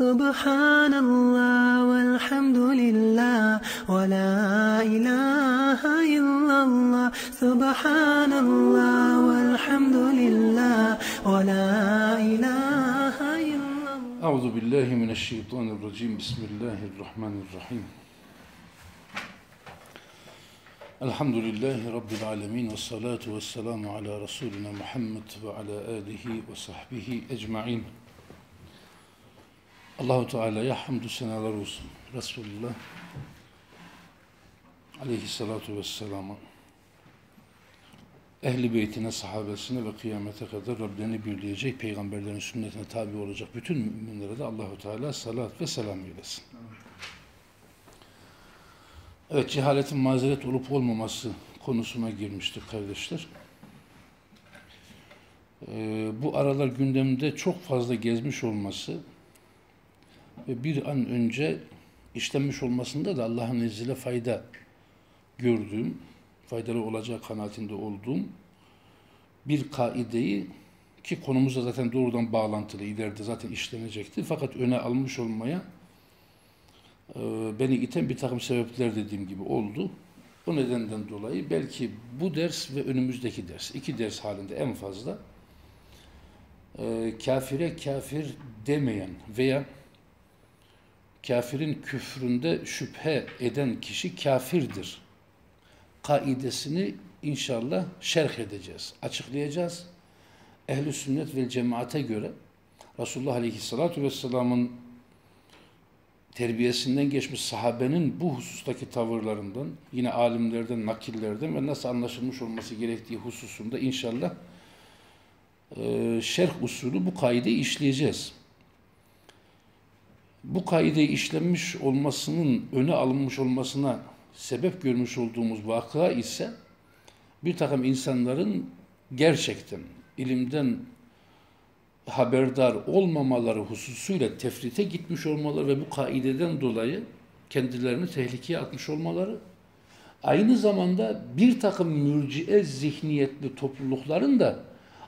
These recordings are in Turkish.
سبحان الله والحمد لله ولا إله إلا الله سبحان الله والحمد لله ولا إله إلا الله أعوذ بالله من الشيطان الرجيم. بسم الله الرحمن الرحيم. الحمد لله رب العالمين والصلاة والسلام على رسولنا محمد وعلى آله وصحبه أجمعين. Allahu Teala'ya hamdü senalar olsun. Resulullah aleyhissalatu vesselam'a ehli beytine, sahabesine ve kıyamete kadar Rablerini birleyecek, peygamberlerin sünnetine tabi olacak bütün müminlere de Allahu Teala salat ve selam eylesin. Evet, cehaletin mazeret olup olmaması konusuna girmiştik kardeşler. Ee, bu aralar gündemde çok fazla gezmiş olması ve bir an önce işlenmiş olmasında da Allah'ın izniyle fayda gördüğüm, faydalı olacağı kanaatinde olduğum bir kaideyi ki konumuzda zaten doğrudan bağlantılı ileride zaten işlenecekti. Fakat öne almış olmaya e, beni iten bir takım sebepler dediğim gibi oldu. O nedenden dolayı belki bu ders ve önümüzdeki ders, iki ders halinde en fazla e, kafire kafir demeyen veya kafirin küfründe şüphe eden kişi kafirdir. Kaidesini inşallah şerh edeceğiz, açıklayacağız. Ehli sünnet ve cemaate göre Resulullah Aleyhisselatü Vesselam'ın terbiyesinden geçmiş sahabenin bu husustaki tavırlarından, yine alimlerden, nakillerden ve nasıl anlaşılmış olması gerektiği hususunda inşallah şerh usulü bu kaideyi işleyeceğiz bu kaide işlenmiş olmasının öne alınmış olmasına sebep görmüş olduğumuz vaka ise bir takım insanların gerçekten ilimden haberdar olmamaları hususuyla tefrite gitmiş olmaları ve bu kaideden dolayı kendilerini tehlikeye atmış olmaları aynı zamanda bir takım mürciye zihniyetli toplulukların da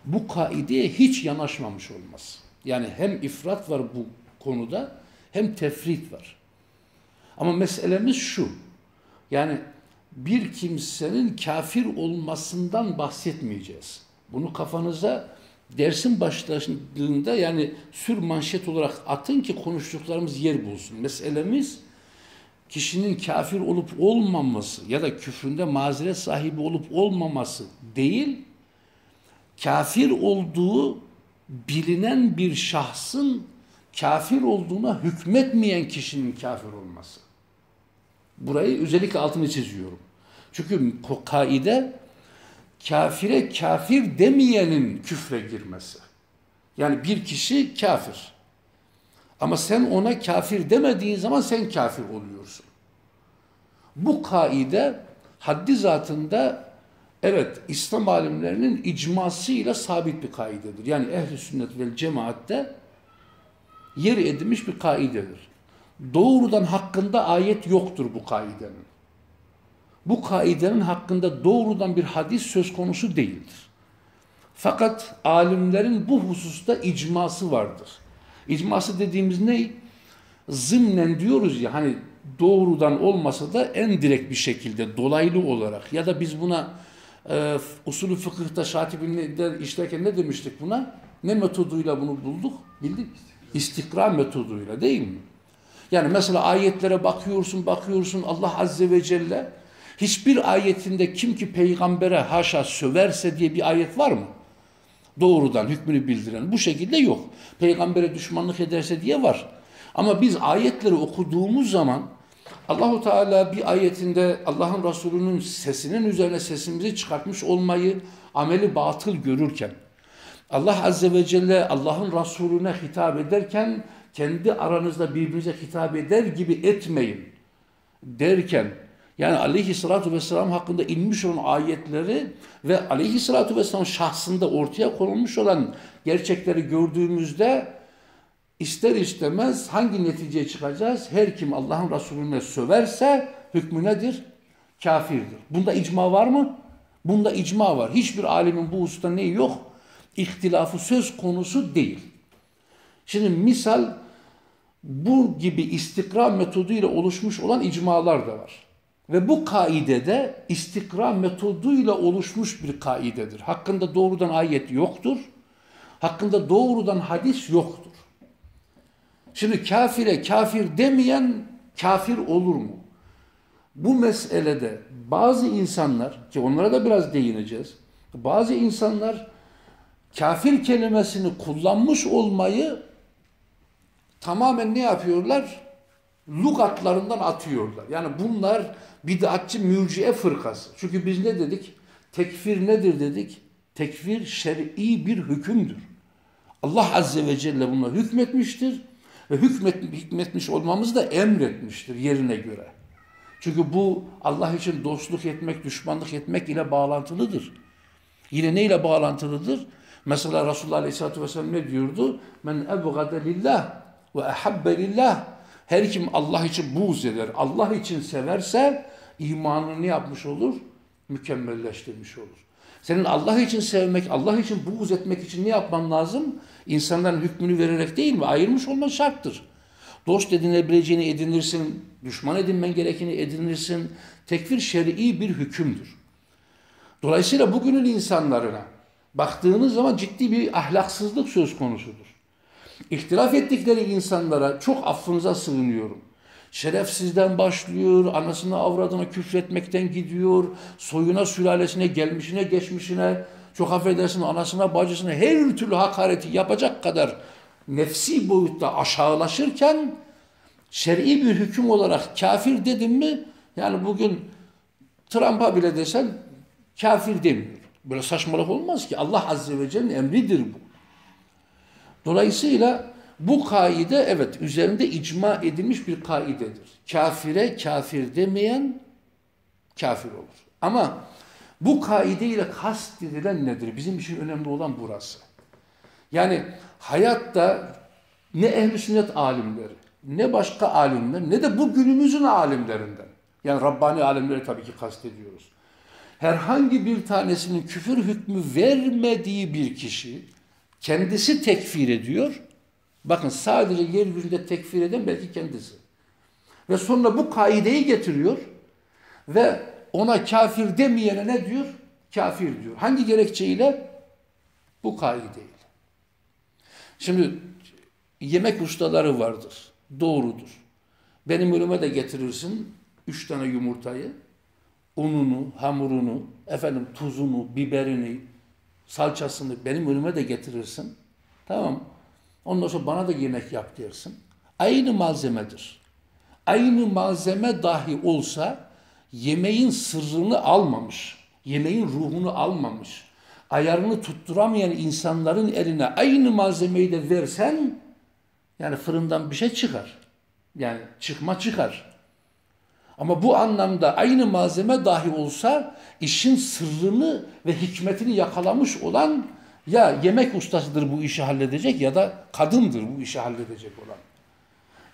bu kaideye hiç yanaşmamış olması. Yani hem ifrat var bu konuda hem tefrit var. Ama meselemiz şu. Yani bir kimsenin kafir olmasından bahsetmeyeceğiz. Bunu kafanıza dersin başlarında yani sür manşet olarak atın ki konuştuklarımız yer bulsun. Meselemiz kişinin kafir olup olmaması ya da küfründe mazeret sahibi olup olmaması değil, kafir olduğu bilinen bir şahsın kafir olduğuna hükmetmeyen kişinin kafir olması. Burayı özellikle altını çiziyorum. Çünkü kaide kafire kafir demeyenin küfre girmesi. Yani bir kişi kafir. Ama sen ona kafir demediğin zaman sen kafir oluyorsun. Bu kaide haddi zatında evet İslam alimlerinin icmasıyla sabit bir kaidedir. Yani ehli sünnet vel cemaatte yer edilmiş bir kaidedir. Doğrudan hakkında ayet yoktur bu kaidenin. Bu kaidenin hakkında doğrudan bir hadis söz konusu değildir. Fakat alimlerin bu hususta icması vardır. İcması dediğimiz ne? Zımnen diyoruz ya hani doğrudan olmasa da en direkt bir şekilde dolaylı olarak ya da biz buna e, usulü fıkıhta Şatibi'de işlerken ne demiştik buna? Ne metoduyla bunu bulduk? Bildik. İstikrar metoduyla değil mi? Yani mesela ayetlere bakıyorsun, bakıyorsun Allah Azze ve Celle hiçbir ayetinde kim ki peygambere haşa söverse diye bir ayet var mı? Doğrudan hükmünü bildiren bu şekilde yok. Peygambere düşmanlık ederse diye var. Ama biz ayetleri okuduğumuz zaman Allahu Teala bir ayetinde Allah'ın Resulü'nün sesinin üzerine sesimizi çıkartmış olmayı ameli batıl görürken Allah Azze ve Celle Allah'ın Resulüne hitap ederken kendi aranızda birbirinize hitap eder gibi etmeyin derken yani aleyhissalatü vesselam hakkında inmiş olan ayetleri ve aleyhissalatü vesselam şahsında ortaya konulmuş olan gerçekleri gördüğümüzde ister istemez hangi neticeye çıkacağız? Her kim Allah'ın Resulüne söverse hükmü nedir? Kafirdir. Bunda icma var mı? Bunda icma var. Hiçbir alimin bu hususta neyi yok? İhtilafı söz konusu değil. Şimdi misal bu gibi istikra metoduyla oluşmuş olan icmalar da var. Ve bu kaidede istikra metoduyla oluşmuş bir kaidedir. Hakkında doğrudan ayet yoktur. Hakkında doğrudan hadis yoktur. Şimdi kafire kafir demeyen kafir olur mu? Bu meselede bazı insanlar ki onlara da biraz değineceğiz. Bazı insanlar kafir kelimesini kullanmış olmayı tamamen ne yapıyorlar? Lugatlarından atıyorlar. Yani bunlar bid'atçı mürciye fırkası. Çünkü biz ne dedik? Tekfir nedir dedik? Tekfir şer'i bir hükümdür. Allah Azze ve Celle buna hükmetmiştir ve hükmet, hükmetmiş olmamız da emretmiştir yerine göre. Çünkü bu Allah için dostluk etmek, düşmanlık etmek ile bağlantılıdır. Yine ne ile bağlantılıdır? Mesela Resulullah Aleyhisselatü Vesselam ne diyordu? Men ebgade lillah ve ehabbe lillah. Her kim Allah için buğz eder, Allah için severse imanını yapmış olur? Mükemmelleştirmiş olur. Senin Allah için sevmek, Allah için buğz etmek için ne yapman lazım? İnsanların hükmünü vererek değil mi? Ayırmış olman şarttır. Dost edinebileceğini edinirsin, düşman edinmen gerekeni edinirsin. Tekfir şer'i bir hükümdür. Dolayısıyla bugünün insanlarına baktığınız zaman ciddi bir ahlaksızlık söz konusudur. İhtilaf ettikleri insanlara çok affınıza sığınıyorum. Şerefsizden başlıyor, anasına avradına küfretmekten gidiyor, soyuna, sülalesine, gelmişine, geçmişine, çok affedersin anasına, bacısına her türlü hakareti yapacak kadar nefsi boyutta aşağılaşırken şer'i bir hüküm olarak kafir dedim mi yani bugün Trump'a bile desen kafir demiyor. Böyle saçmalık olmaz ki. Allah Azze ve Celle'nin emridir bu. Dolayısıyla bu kaide evet üzerinde icma edilmiş bir kaidedir. Kafire kafir demeyen kafir olur. Ama bu kaide ile kast edilen nedir? Bizim için önemli olan burası. Yani hayatta ne ehl sünnet alimleri, ne başka alimler, ne de bu günümüzün alimlerinden. Yani Rabbani alimleri tabii ki kastediyoruz. Herhangi bir tanesinin küfür hükmü vermediği bir kişi kendisi tekfir ediyor. Bakın sadece yeryüzünde tekfir eden belki kendisi. Ve sonra bu kaideyi getiriyor ve ona kafir demeyene ne diyor? Kafir diyor. Hangi gerekçeyle? Bu kaideyle. Şimdi yemek ustaları vardır. Doğrudur. Benim önüme de getirirsin üç tane yumurtayı, ununu, hamurunu, efendim tuzunu, biberini, salçasını benim önüme de getirirsin. Tamam Ondan sonra bana da yemek yap dersin. Aynı malzemedir. Aynı malzeme dahi olsa yemeğin sırrını almamış, yemeğin ruhunu almamış, ayarını tutturamayan insanların eline aynı malzemeyi de versen yani fırından bir şey çıkar. Yani çıkma çıkar. Ama bu anlamda aynı malzeme dahi olsa işin sırrını ve hikmetini yakalamış olan ya yemek ustasıdır bu işi halledecek ya da kadındır bu işi halledecek olan.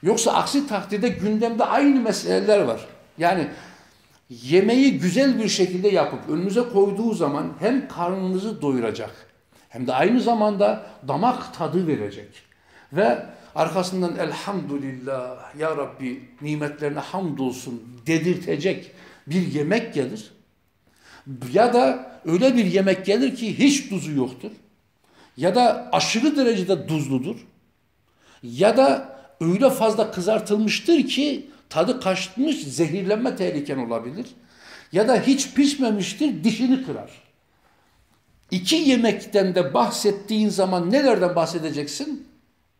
Yoksa aksi takdirde gündemde aynı meseleler var. Yani yemeği güzel bir şekilde yapıp önünüze koyduğu zaman hem karnınızı doyuracak hem de aynı zamanda damak tadı verecek. Ve arkasından elhamdülillah ya Rabbi nimetlerine hamdolsun dedirtecek bir yemek gelir. Ya da öyle bir yemek gelir ki hiç tuzu yoktur. Ya da aşırı derecede tuzludur. Ya da öyle fazla kızartılmıştır ki tadı kaçmış zehirlenme tehliken olabilir. Ya da hiç pişmemiştir dişini kırar. İki yemekten de bahsettiğin zaman nelerden bahsedeceksin?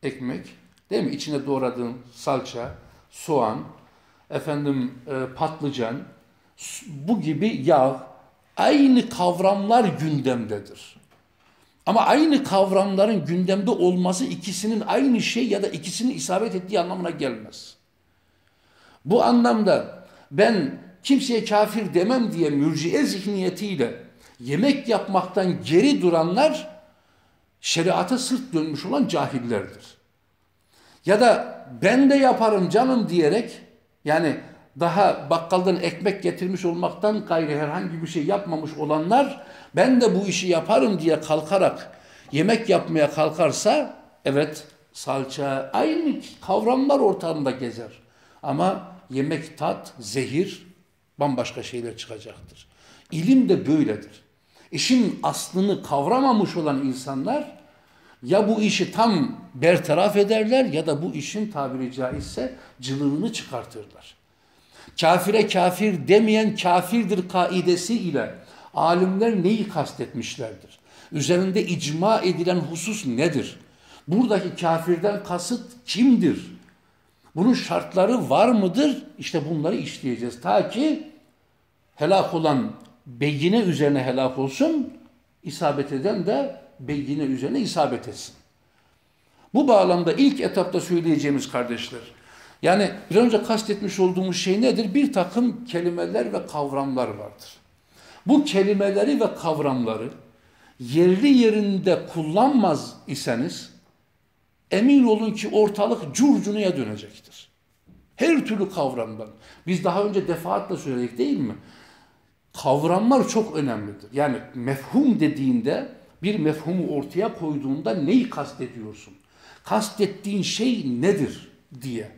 Ekmek, değil mi? İçine doğradığın salça, soğan, efendim e, patlıcan, bu gibi yağ, aynı kavramlar gündemdedir. Ama aynı kavramların gündemde olması ikisinin aynı şey ya da ikisinin isabet ettiği anlamına gelmez. Bu anlamda ben kimseye kafir demem diye mürciye zihniyetiyle yemek yapmaktan geri duranlar şeriata sırt dönmüş olan cahillerdir. Ya da ben de yaparım canım diyerek yani daha bakkaldan ekmek getirmiş olmaktan gayrı herhangi bir şey yapmamış olanlar ben de bu işi yaparım diye kalkarak yemek yapmaya kalkarsa evet salça aynı kavramlar ortamında gezer. Ama yemek tat, zehir bambaşka şeyler çıkacaktır. İlim de böyledir. İşin aslını kavramamış olan insanlar ya bu işi tam bertaraf ederler ya da bu işin tabiri caizse cılığını çıkartırlar. Kafire kafir demeyen kafirdir kaidesi ile alimler neyi kastetmişlerdir? Üzerinde icma edilen husus nedir? Buradaki kafirden kasıt kimdir? Bunun şartları var mıdır? İşte bunları işleyeceğiz. Ta ki helak olan beyine üzerine helak olsun, isabet eden de beyine üzerine isabet etsin. Bu bağlamda ilk etapta söyleyeceğimiz kardeşler, yani bir önce kastetmiş olduğumuz şey nedir? Bir takım kelimeler ve kavramlar vardır. Bu kelimeleri ve kavramları yerli yerinde kullanmaz iseniz emin olun ki ortalık curcunuya dönecektir. Her türlü kavramdan. Biz daha önce defaatle söyledik değil mi? Kavramlar çok önemlidir. Yani mefhum dediğinde bir mefhumu ortaya koyduğunda neyi kastediyorsun? Kastettiğin şey nedir diye.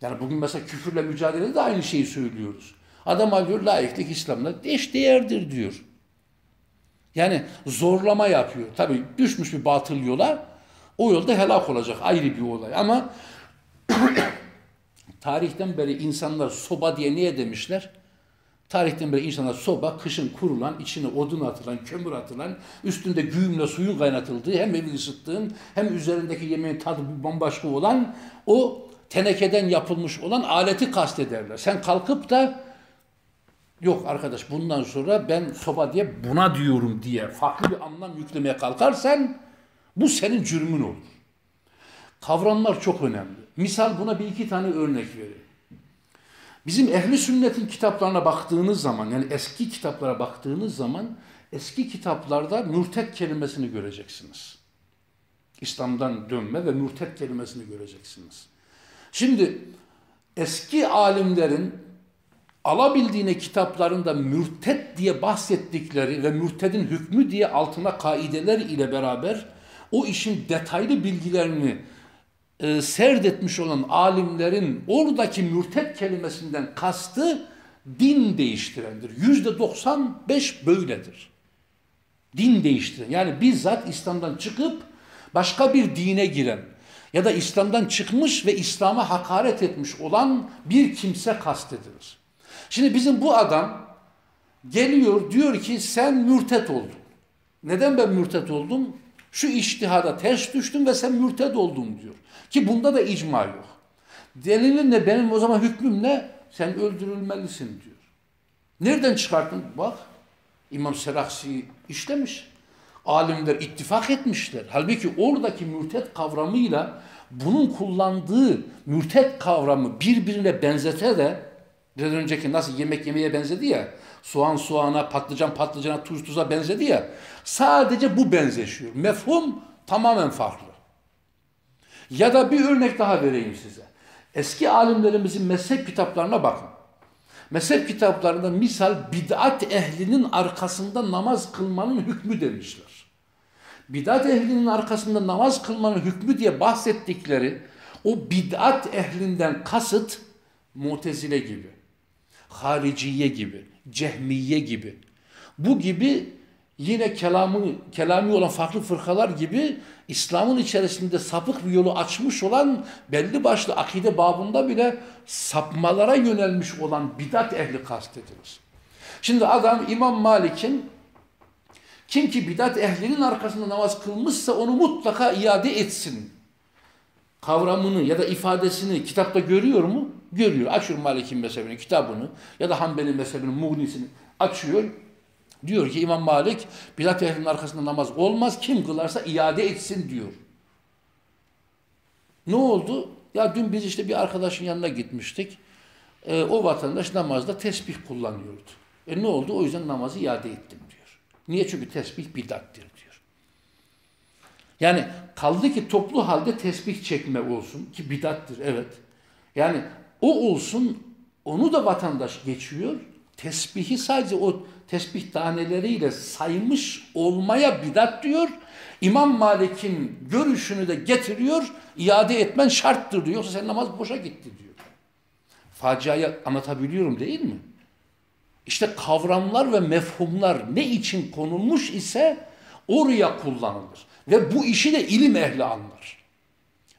Yani bugün mesela küfürle mücadelede de aynı şeyi söylüyoruz. Adam alıyor layıklık İslam'da eş değerdir diyor. Yani zorlama yapıyor. Tabi düşmüş bir batıl yola o yolda helak olacak ayrı bir olay. Ama tarihten beri insanlar soba diye niye demişler? Tarihten beri insanlar soba, kışın kurulan, içine odun atılan, kömür atılan, üstünde güğümle suyun kaynatıldığı, hem evi ısıttığın, hem üzerindeki yemeğin tadı bambaşka olan, o tenekeden yapılmış olan aleti kastederler. Sen kalkıp da yok arkadaş bundan sonra ben soba diye buna diyorum diye farklı bir anlam yüklemeye kalkarsan bu senin cürmün olur. Kavramlar çok önemli. Misal buna bir iki tane örnek vereyim. Bizim ehli sünnetin kitaplarına baktığınız zaman yani eski kitaplara baktığınız zaman eski kitaplarda mürtet kelimesini göreceksiniz. İslam'dan dönme ve mürtet kelimesini göreceksiniz. Şimdi eski alimlerin alabildiğine kitaplarında mürtet diye bahsettikleri ve mürtedin hükmü diye altına kaideler ile beraber o işin detaylı bilgilerini e, serdetmiş olan alimlerin oradaki mürtet kelimesinden kastı din değiştirendir. Yüzde 95 böyledir. Din değiştiren. Yani bizzat İslam'dan çıkıp başka bir dine giren ya da İslam'dan çıkmış ve İslam'a hakaret etmiş olan bir kimse kastedilir. Şimdi bizim bu adam geliyor diyor ki sen mürtet oldun. Neden ben mürtet oldum? Şu iştihada ters düştüm ve sen mürted oldun diyor. Ki bunda da icma yok. Delilin ne benim o zaman hükmüm ne? Sen öldürülmelisin diyor. Nereden çıkarttın? Bak İmam Seraksi işlemiş. Alimler ittifak etmişler. Halbuki oradaki mürtet kavramıyla bunun kullandığı mürtet kavramı birbirine benzete de biraz önceki nasıl yemek yemeye benzedi ya soğan soğana, patlıcan patlıcana, tuz tuza benzedi ya sadece bu benzeşiyor. Mefhum tamamen farklı. Ya da bir örnek daha vereyim size. Eski alimlerimizin mezhep kitaplarına bakın. Mezhep kitaplarında misal bid'at ehlinin arkasında namaz kılmanın hükmü demişler. Bid'at ehlinin arkasında namaz kılmanın hükmü diye bahsettikleri o bid'at ehlinden kasıt mutezile gibi, hariciye gibi, cehmiye gibi. Bu gibi yine kelamı, kelami olan farklı fırkalar gibi İslam'ın içerisinde sapık bir yolu açmış olan belli başlı akide babında bile sapmalara yönelmiş olan bidat ehli kastedilir. Şimdi adam İmam Malik'in kim ki bidat ehlinin arkasında namaz kılmışsa onu mutlaka iade etsin. Kavramını ya da ifadesini kitapta görüyor mu? Görüyor. Açıyor Malik'in mezhebinin kitabını ya da Hanbeli mezhebinin muğnisini açıyor. Diyor ki İmam Malik bidat ehlinin arkasında namaz olmaz. Kim kılarsa iade etsin diyor. Ne oldu? Ya dün biz işte bir arkadaşın yanına gitmiştik. E, o vatandaş namazda tesbih kullanıyordu. E ne oldu? O yüzden namazı iade ettim diyor. Niye? Çünkü tesbih bidattir. Yani kaldı ki toplu halde tesbih çekme olsun ki bidattir evet. Yani o olsun onu da vatandaş geçiyor. Tesbihi sadece o tesbih taneleriyle saymış olmaya bidat diyor. İmam Malik'in görüşünü de getiriyor, iade etmen şarttır diyor. Yoksa senin namaz boşa gitti diyor. Faciayı anlatabiliyorum değil mi? İşte kavramlar ve mefhumlar ne için konulmuş ise oraya kullanılır. Ve bu işi de ilim ehli anlar.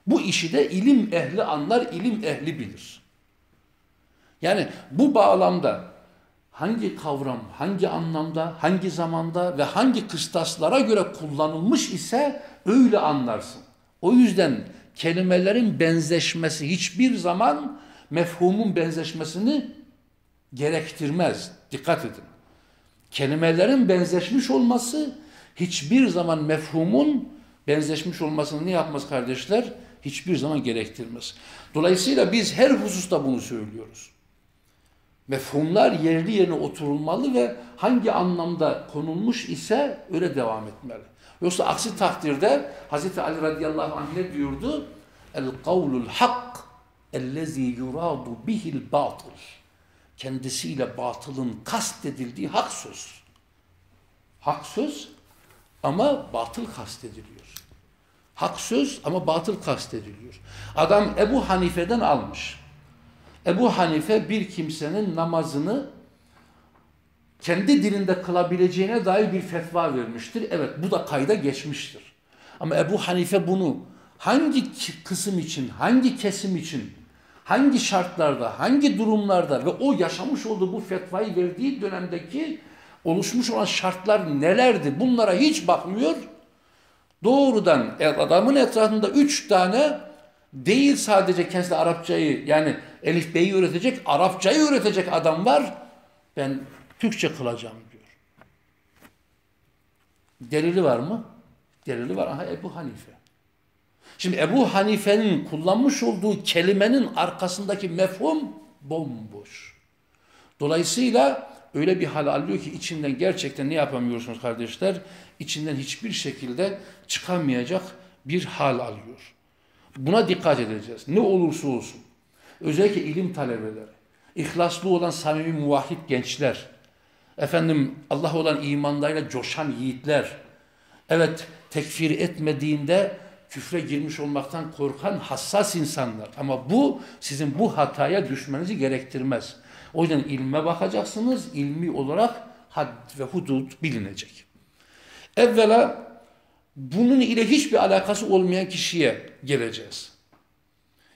Bu işi de ilim ehli anlar, ilim ehli bilir. Yani bu bağlamda hangi kavram, hangi anlamda, hangi zamanda ve hangi kıstaslara göre kullanılmış ise öyle anlarsın. O yüzden kelimelerin benzeşmesi hiçbir zaman mefhumun benzeşmesini gerektirmez. Dikkat edin. Kelimelerin benzeşmiş olması hiçbir zaman mefhumun benzeşmiş olmasını ne yapmaz kardeşler? Hiçbir zaman gerektirmez. Dolayısıyla biz her hususta bunu söylüyoruz. Mefhumlar yerli yerine oturulmalı ve hangi anlamda konulmuş ise öyle devam etmeli. Yoksa aksi takdirde Hz. Ali radıyallahu anh ne diyordu? El kavlul hak ellezî yuradu bihil batıl. Kendisiyle batılın kastedildiği hak söz. Hak söz ama batıl kastediliyor. Hak söz ama batıl kastediliyor. Adam Ebu Hanife'den almış. Ebu Hanife bir kimsenin namazını kendi dilinde kılabileceğine dair bir fetva vermiştir. Evet bu da kayda geçmiştir. Ama Ebu Hanife bunu hangi kısım için, hangi kesim için, hangi şartlarda, hangi durumlarda ve o yaşamış olduğu bu fetvayı verdiği dönemdeki oluşmuş olan şartlar nelerdi? Bunlara hiç bakmıyor. Doğrudan adamın etrafında üç tane değil sadece kendisi Arapçayı yani Elif Bey'i öğretecek, Arapçayı öğretecek adam var. Ben Türkçe kılacağım diyor. Delili var mı? Delili var. Aha Ebu Hanife. Şimdi Ebu Hanife'nin kullanmış olduğu kelimenin arkasındaki mefhum bomboş. Dolayısıyla öyle bir hal alıyor ki içinden gerçekten ne yapamıyorsunuz kardeşler? İçinden hiçbir şekilde çıkamayacak bir hal alıyor. Buna dikkat edeceğiz. Ne olursa olsun. Özellikle ilim talebeleri, ihlaslı olan samimi muvahhid gençler, efendim Allah olan imanlarıyla coşan yiğitler, evet tekfir etmediğinde küfre girmiş olmaktan korkan hassas insanlar. Ama bu sizin bu hataya düşmenizi gerektirmez. O yüzden ilme bakacaksınız, ilmi olarak had ve hudud bilinecek. Evvela bunun ile hiçbir alakası olmayan kişiye geleceğiz.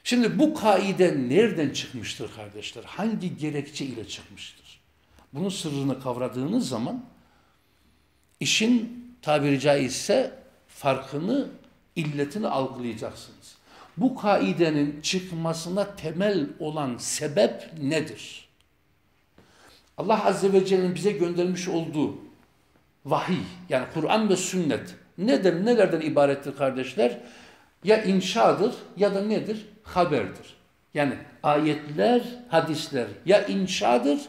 Şimdi bu kaide nereden çıkmıştır kardeşler? Hangi gerekçe ile çıkmıştır? Bunun sırrını kavradığınız zaman işin tabiri caizse farkını, illetini algılayacaksınız. Bu kaidenin çıkmasına temel olan sebep nedir? Allah Azze ve Celle'nin bize göndermiş olduğu vahiy yani Kur'an ve sünnet nedir, nelerden ibarettir kardeşler? Ya inşadır ya da nedir? Haberdir. Yani ayetler, hadisler ya inşadır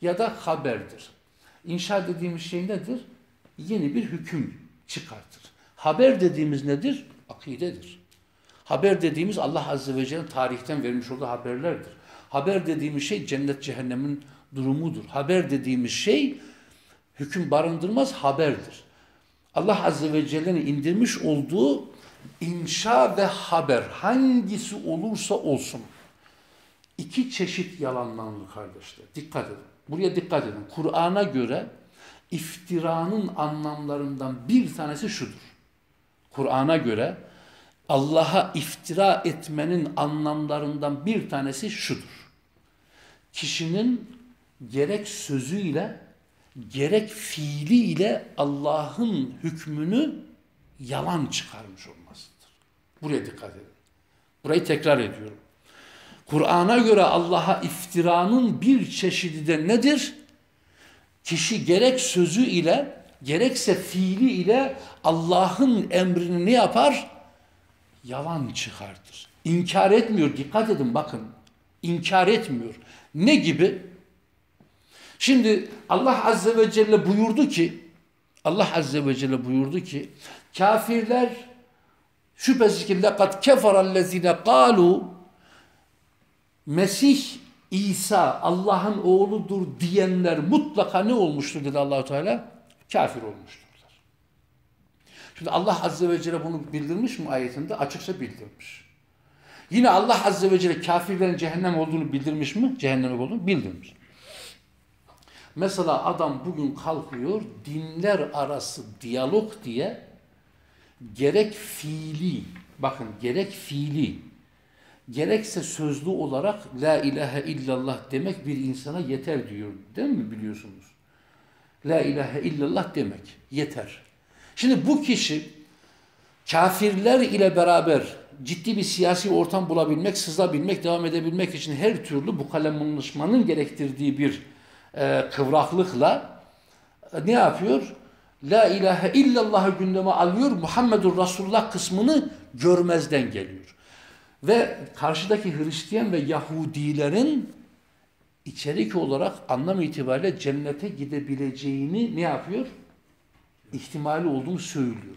ya da haberdir. İnşa dediğimiz şey nedir? Yeni bir hüküm çıkartır. Haber dediğimiz nedir? Akidedir. Haber dediğimiz Allah Azze ve Celle'nin tarihten vermiş olduğu haberlerdir. Haber dediğimiz şey cennet cehennemin durumudur. Haber dediğimiz şey hüküm barındırmaz haberdir. Allah Azze ve Celle'nin indirmiş olduğu inşa ve haber hangisi olursa olsun iki çeşit yalanlanır kardeşler. Dikkat edin. Buraya dikkat edin. Kur'an'a göre iftiranın anlamlarından bir tanesi şudur. Kur'an'a göre Allah'a iftira etmenin anlamlarından bir tanesi şudur. Kişinin gerek sözüyle gerek fiiliyle Allah'ın hükmünü yalan çıkarmış olmasıdır. Buraya dikkat edin. Burayı tekrar ediyorum. Kur'an'a göre Allah'a iftiranın bir çeşidi de nedir? Kişi gerek sözü ile gerekse fiili ile Allah'ın emrini ne yapar? Yalan çıkartır. İnkar etmiyor. Dikkat edin bakın. İnkar etmiyor. Ne gibi? Şimdi Allah Azze ve Celle buyurdu ki Allah Azze ve Celle buyurdu ki kafirler şüphesiz ki lekad keferellezine kalu Mesih İsa Allah'ın oğludur diyenler mutlaka ne olmuştur dedi Allahu Teala? Kafir olmuşturlar. Şimdi Allah Azze ve Celle bunu bildirmiş mi ayetinde? Açıkça bildirmiş. Yine Allah Azze ve Celle kafirlerin cehennem olduğunu bildirmiş mi? Cehennem olduğunu bildirmiş. Mesela adam bugün kalkıyor dinler arası diyalog diye gerek fiili bakın gerek fiili gerekse sözlü olarak la ilahe illallah demek bir insana yeter diyor. Değil mi biliyorsunuz? La ilahe illallah demek yeter. Şimdi bu kişi kafirler ile beraber ciddi bir siyasi ortam bulabilmek, sızlabilmek, devam edebilmek için her türlü bu kalemunlaşmanın gerektirdiği bir e, kıvraklıkla e, ne yapıyor? La ilahe illallah'ı gündeme alıyor, Muhammedur Resulullah kısmını görmezden geliyor. Ve karşıdaki Hristiyan ve Yahudilerin içerik olarak anlam itibariyle cennete gidebileceğini ne yapıyor? İhtimali olduğunu söylüyor.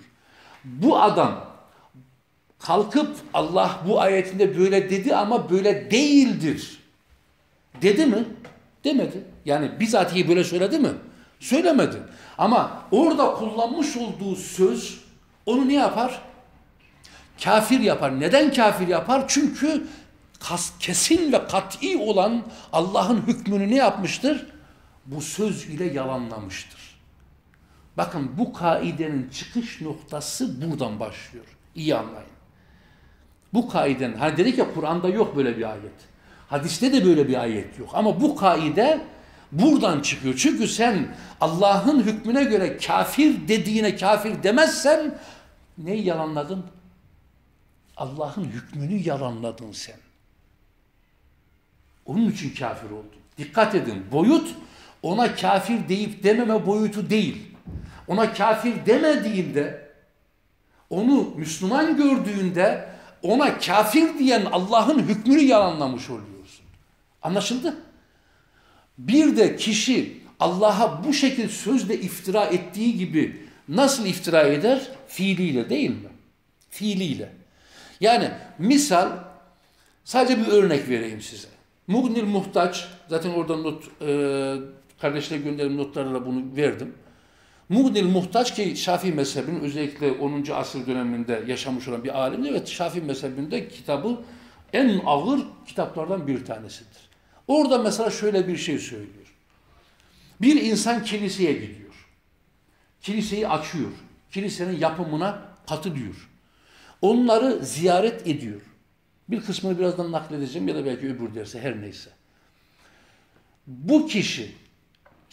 Bu adam kalkıp Allah bu ayetinde böyle dedi ama böyle değildir. Dedi mi? Demedi. Yani bizatihi böyle söyledi mi? Söylemedi. Ama orada kullanmış olduğu söz onu ne yapar? Kafir yapar. Neden kafir yapar? Çünkü kas, kesin ve kat'i olan Allah'ın hükmünü ne yapmıştır? Bu söz ile yalanlamıştır. Bakın bu kaidenin çıkış noktası buradan başlıyor. İyi anlayın. Bu kaiden, hani dedik ya Kur'an'da yok böyle bir ayet. Hadiste de böyle bir ayet yok. Ama bu kaide buradan çıkıyor. Çünkü sen Allah'ın hükmüne göre kafir dediğine kafir demezsen neyi yalanladın? Allah'ın hükmünü yalanladın sen. Onun için kafir oldun. Dikkat edin. Boyut ona kafir deyip dememe boyutu değil. Ona kafir demediğinde onu Müslüman gördüğünde ona kafir diyen Allah'ın hükmünü yalanlamış oluyorsun. Anlaşıldı? Bir de kişi Allah'a bu şekilde sözle iftira ettiği gibi nasıl iftira eder? Fiiliyle değil mi? Fiiliyle. Yani misal sadece bir örnek vereyim size. Mugnil Muhtaç, zaten orada not, e, kardeşlere gönderim notlarla bunu verdim. Mugnil Muhtaç ki Şafii mezhebinin özellikle 10. asır döneminde yaşamış olan bir alimdir ve Şafii mezhebinde kitabı en ağır kitaplardan bir tanesidir. Orada mesela şöyle bir şey söylüyor. Bir insan kiliseye gidiyor. Kiliseyi açıyor. Kilisenin yapımına katılıyor. Onları ziyaret ediyor. Bir kısmını birazdan nakledeceğim ya da belki öbür derse her neyse. Bu kişi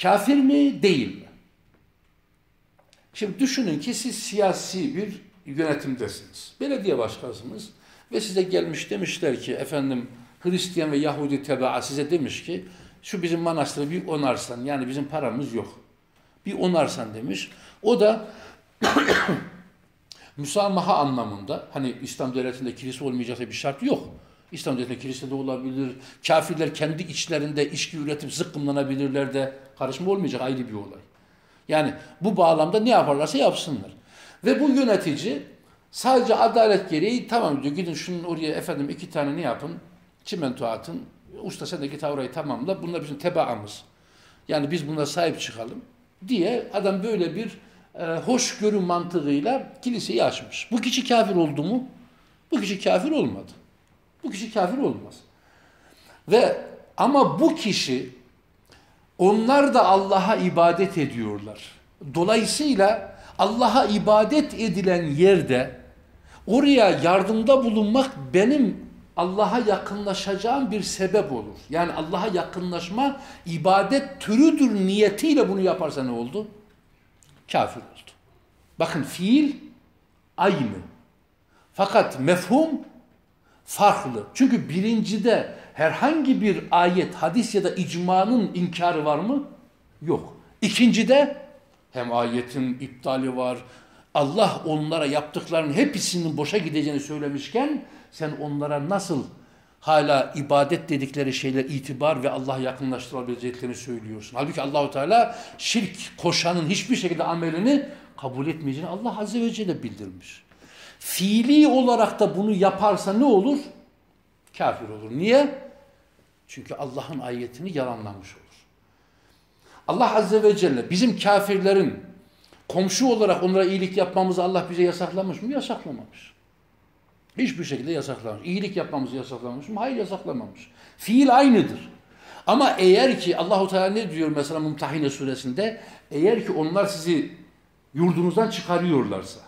kafir mi değil mi? Şimdi düşünün ki siz siyasi bir yönetimdesiniz. Belediye başkanısınız ve size gelmiş demişler ki efendim Hristiyan ve Yahudi tebaa size demiş ki şu bizim manastırı bir onarsan yani bizim paramız yok. Bir onarsan demiş. O da müsamaha anlamında hani İslam devletinde kilise olmayacaksa bir şart yok. İslam devletinde kilise de olabilir. Kafirler kendi içlerinde içki üretip zıkkımlanabilirler de karışma olmayacak ayrı bir olay. Yani bu bağlamda ne yaparlarsa yapsınlar. Ve bu yönetici sadece adalet gereği tamam diyor gidin şunun oraya efendim iki tane ne yapın? Çimento atın. Usta sen de git orayı tamamla. Bunlar bizim tebaamız. Yani biz buna sahip çıkalım diye adam böyle bir e, hoşgörü mantığıyla kiliseyi açmış. Bu kişi kafir oldu mu? Bu kişi kafir olmadı. Bu kişi kafir olmaz. Ve ama bu kişi onlar da Allah'a ibadet ediyorlar. Dolayısıyla Allah'a ibadet edilen yerde oraya yardımda bulunmak benim Allah'a yakınlaşacağım bir sebep olur. Yani Allah'a yakınlaşma ibadet türüdür niyetiyle bunu yaparsa ne oldu? Kafir oldu. Bakın fiil aynı. Fakat mefhum farklı. Çünkü birincide herhangi bir ayet, hadis ya da icmanın inkarı var mı? Yok. İkincide hem ayetin iptali var. Allah onlara yaptıklarının hepsinin boşa gideceğini söylemişken sen onlara nasıl hala ibadet dedikleri şeyler itibar ve Allah yakınlaştırabileceklerini söylüyorsun. Halbuki Allahu Teala şirk koşanın hiçbir şekilde amelini kabul etmeyeceğini Allah Azze ve Celle bildirmiş. Fiili olarak da bunu yaparsa ne olur? Kafir olur. Niye? Çünkü Allah'ın ayetini yalanlamış olur. Allah Azze ve Celle bizim kafirlerin Komşu olarak onlara iyilik yapmamızı Allah bize yasaklamış mı? Yasaklamamış. Hiçbir şekilde yasaklamış. İyilik yapmamızı yasaklamış mı? Hayır yasaklamamış. Fiil aynıdır. Ama eğer ki Allahu Teala ne diyor mesela Mumtahine suresinde? Eğer ki onlar sizi yurdunuzdan çıkarıyorlarsa,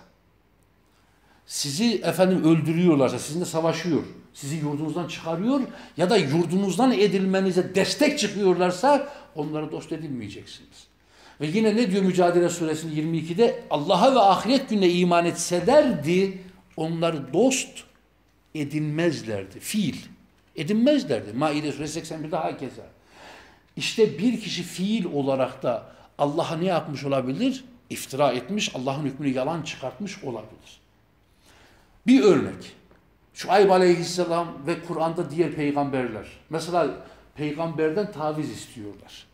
sizi efendim öldürüyorlarsa, sizinle savaşıyor, sizi yurdunuzdan çıkarıyor ya da yurdunuzdan edilmenize destek çıkıyorlarsa onlara dost edilmeyeceksiniz. Ve yine ne diyor Mücadele Suresinin 22'de? Allah'a ve ahiret gününe iman etselerdi onları dost edinmezlerdi. Fiil. Edinmezlerdi. Maide Suresi 81'de hakeza. İşte bir kişi fiil olarak da Allah'a ne yapmış olabilir? İftira etmiş, Allah'ın hükmünü yalan çıkartmış olabilir. Bir örnek. Şuayb aleyhisselam ve Kur'an'da diğer peygamberler. Mesela peygamberden taviz istiyorlar.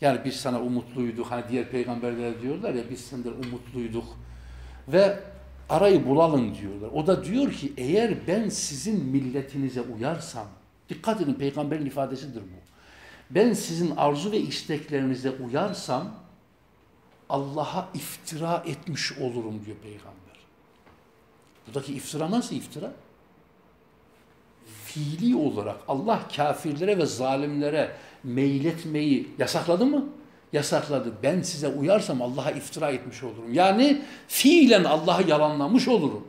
Yani biz sana umutluyduk. Hani diğer peygamberler diyorlar ya biz senden umutluyduk. Ve arayı bulalım diyorlar. O da diyor ki eğer ben sizin milletinize uyarsam, dikkat edin peygamberin ifadesidir bu. Ben sizin arzu ve isteklerinize uyarsam Allah'a iftira etmiş olurum diyor peygamber. Buradaki iftira nasıl iftira? Fiili olarak Allah kafirlere ve zalimlere meyletmeyi yasakladı mı? Yasakladı. Ben size uyarsam Allah'a iftira etmiş olurum. Yani fiilen Allah'ı yalanlamış olurum.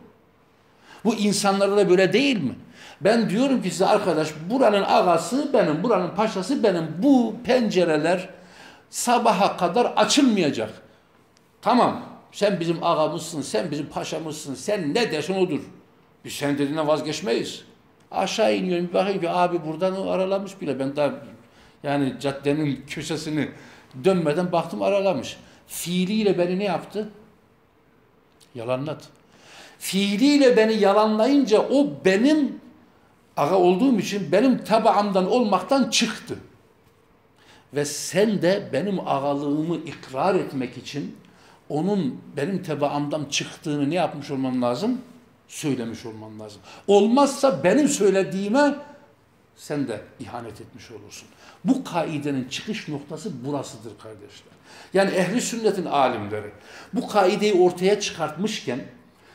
Bu insanlara da böyle değil mi? Ben diyorum ki size arkadaş buranın ağası benim, buranın paşası benim. Bu pencereler sabaha kadar açılmayacak. Tamam sen bizim ağamızsın, sen bizim paşamızsın, sen ne dersin odur. Biz sen dediğine vazgeçmeyiz. Aşağı iniyorum bir bakayım ki abi buradan aralamış bile. Ben daha yani caddenin köşesini dönmeden baktım aralamış. Fiiliyle beni ne yaptı? Yalanladı. Fiiliyle beni yalanlayınca o benim aga olduğum için benim tabaamdan olmaktan çıktı. Ve sen de benim ağalığımı ikrar etmek için onun benim tebaamdan çıktığını ne yapmış olman lazım? Söylemiş olman lazım. Olmazsa benim söylediğime sen de ihanet etmiş olursun. Bu kaidenin çıkış noktası burasıdır kardeşler. Yani ehli sünnetin alimleri bu kaideyi ortaya çıkartmışken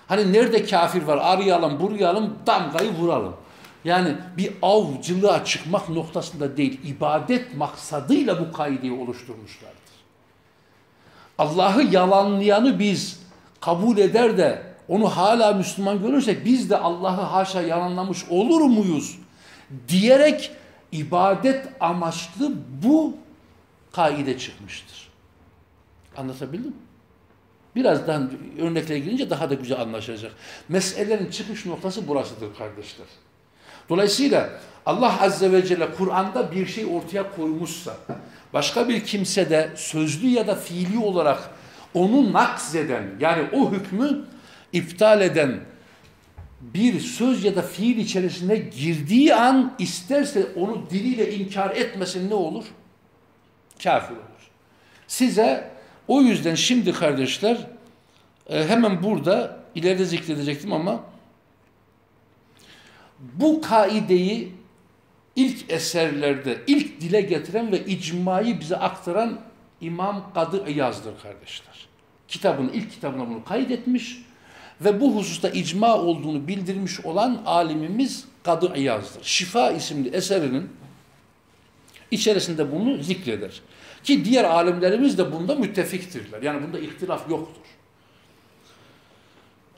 hani nerede kafir var arayalım burayalım damgayı vuralım. Yani bir avcılığa çıkmak noktasında değil ibadet maksadıyla bu kaideyi oluşturmuşlardır. Allah'ı yalanlayanı biz kabul eder de onu hala Müslüman görürsek biz de Allah'ı haşa yalanlamış olur muyuz? Diyerek ibadet amaçlı bu kaide çıkmıştır. Anlatabildim? Birazdan örneklere girince daha da güzel anlaşılacak. Meselelerin çıkış noktası burasıdır kardeşler. Dolayısıyla Allah Azze ve Celle Kur'an'da bir şey ortaya koymuşsa, başka bir kimse de sözlü ya da fiili olarak onu nakzeden, yani o hükmü iptal eden bir söz ya da fiil içerisine girdiği an isterse onu diliyle inkar etmesin ne olur? Kafir olur. Size o yüzden şimdi kardeşler e, hemen burada ileride zikredecektim ama bu kaideyi ilk eserlerde ilk dile getiren ve icmayı bize aktaran İmam Kadı İyaz'dır kardeşler. Kitabın ilk kitabına bunu kaydetmiş ve bu hususta icma olduğunu bildirmiş olan alimimiz Kadı İyaz'dır. Şifa isimli eserinin içerisinde bunu zikreder. Ki diğer alimlerimiz de bunda müttefiktirler. Yani bunda ihtilaf yoktur.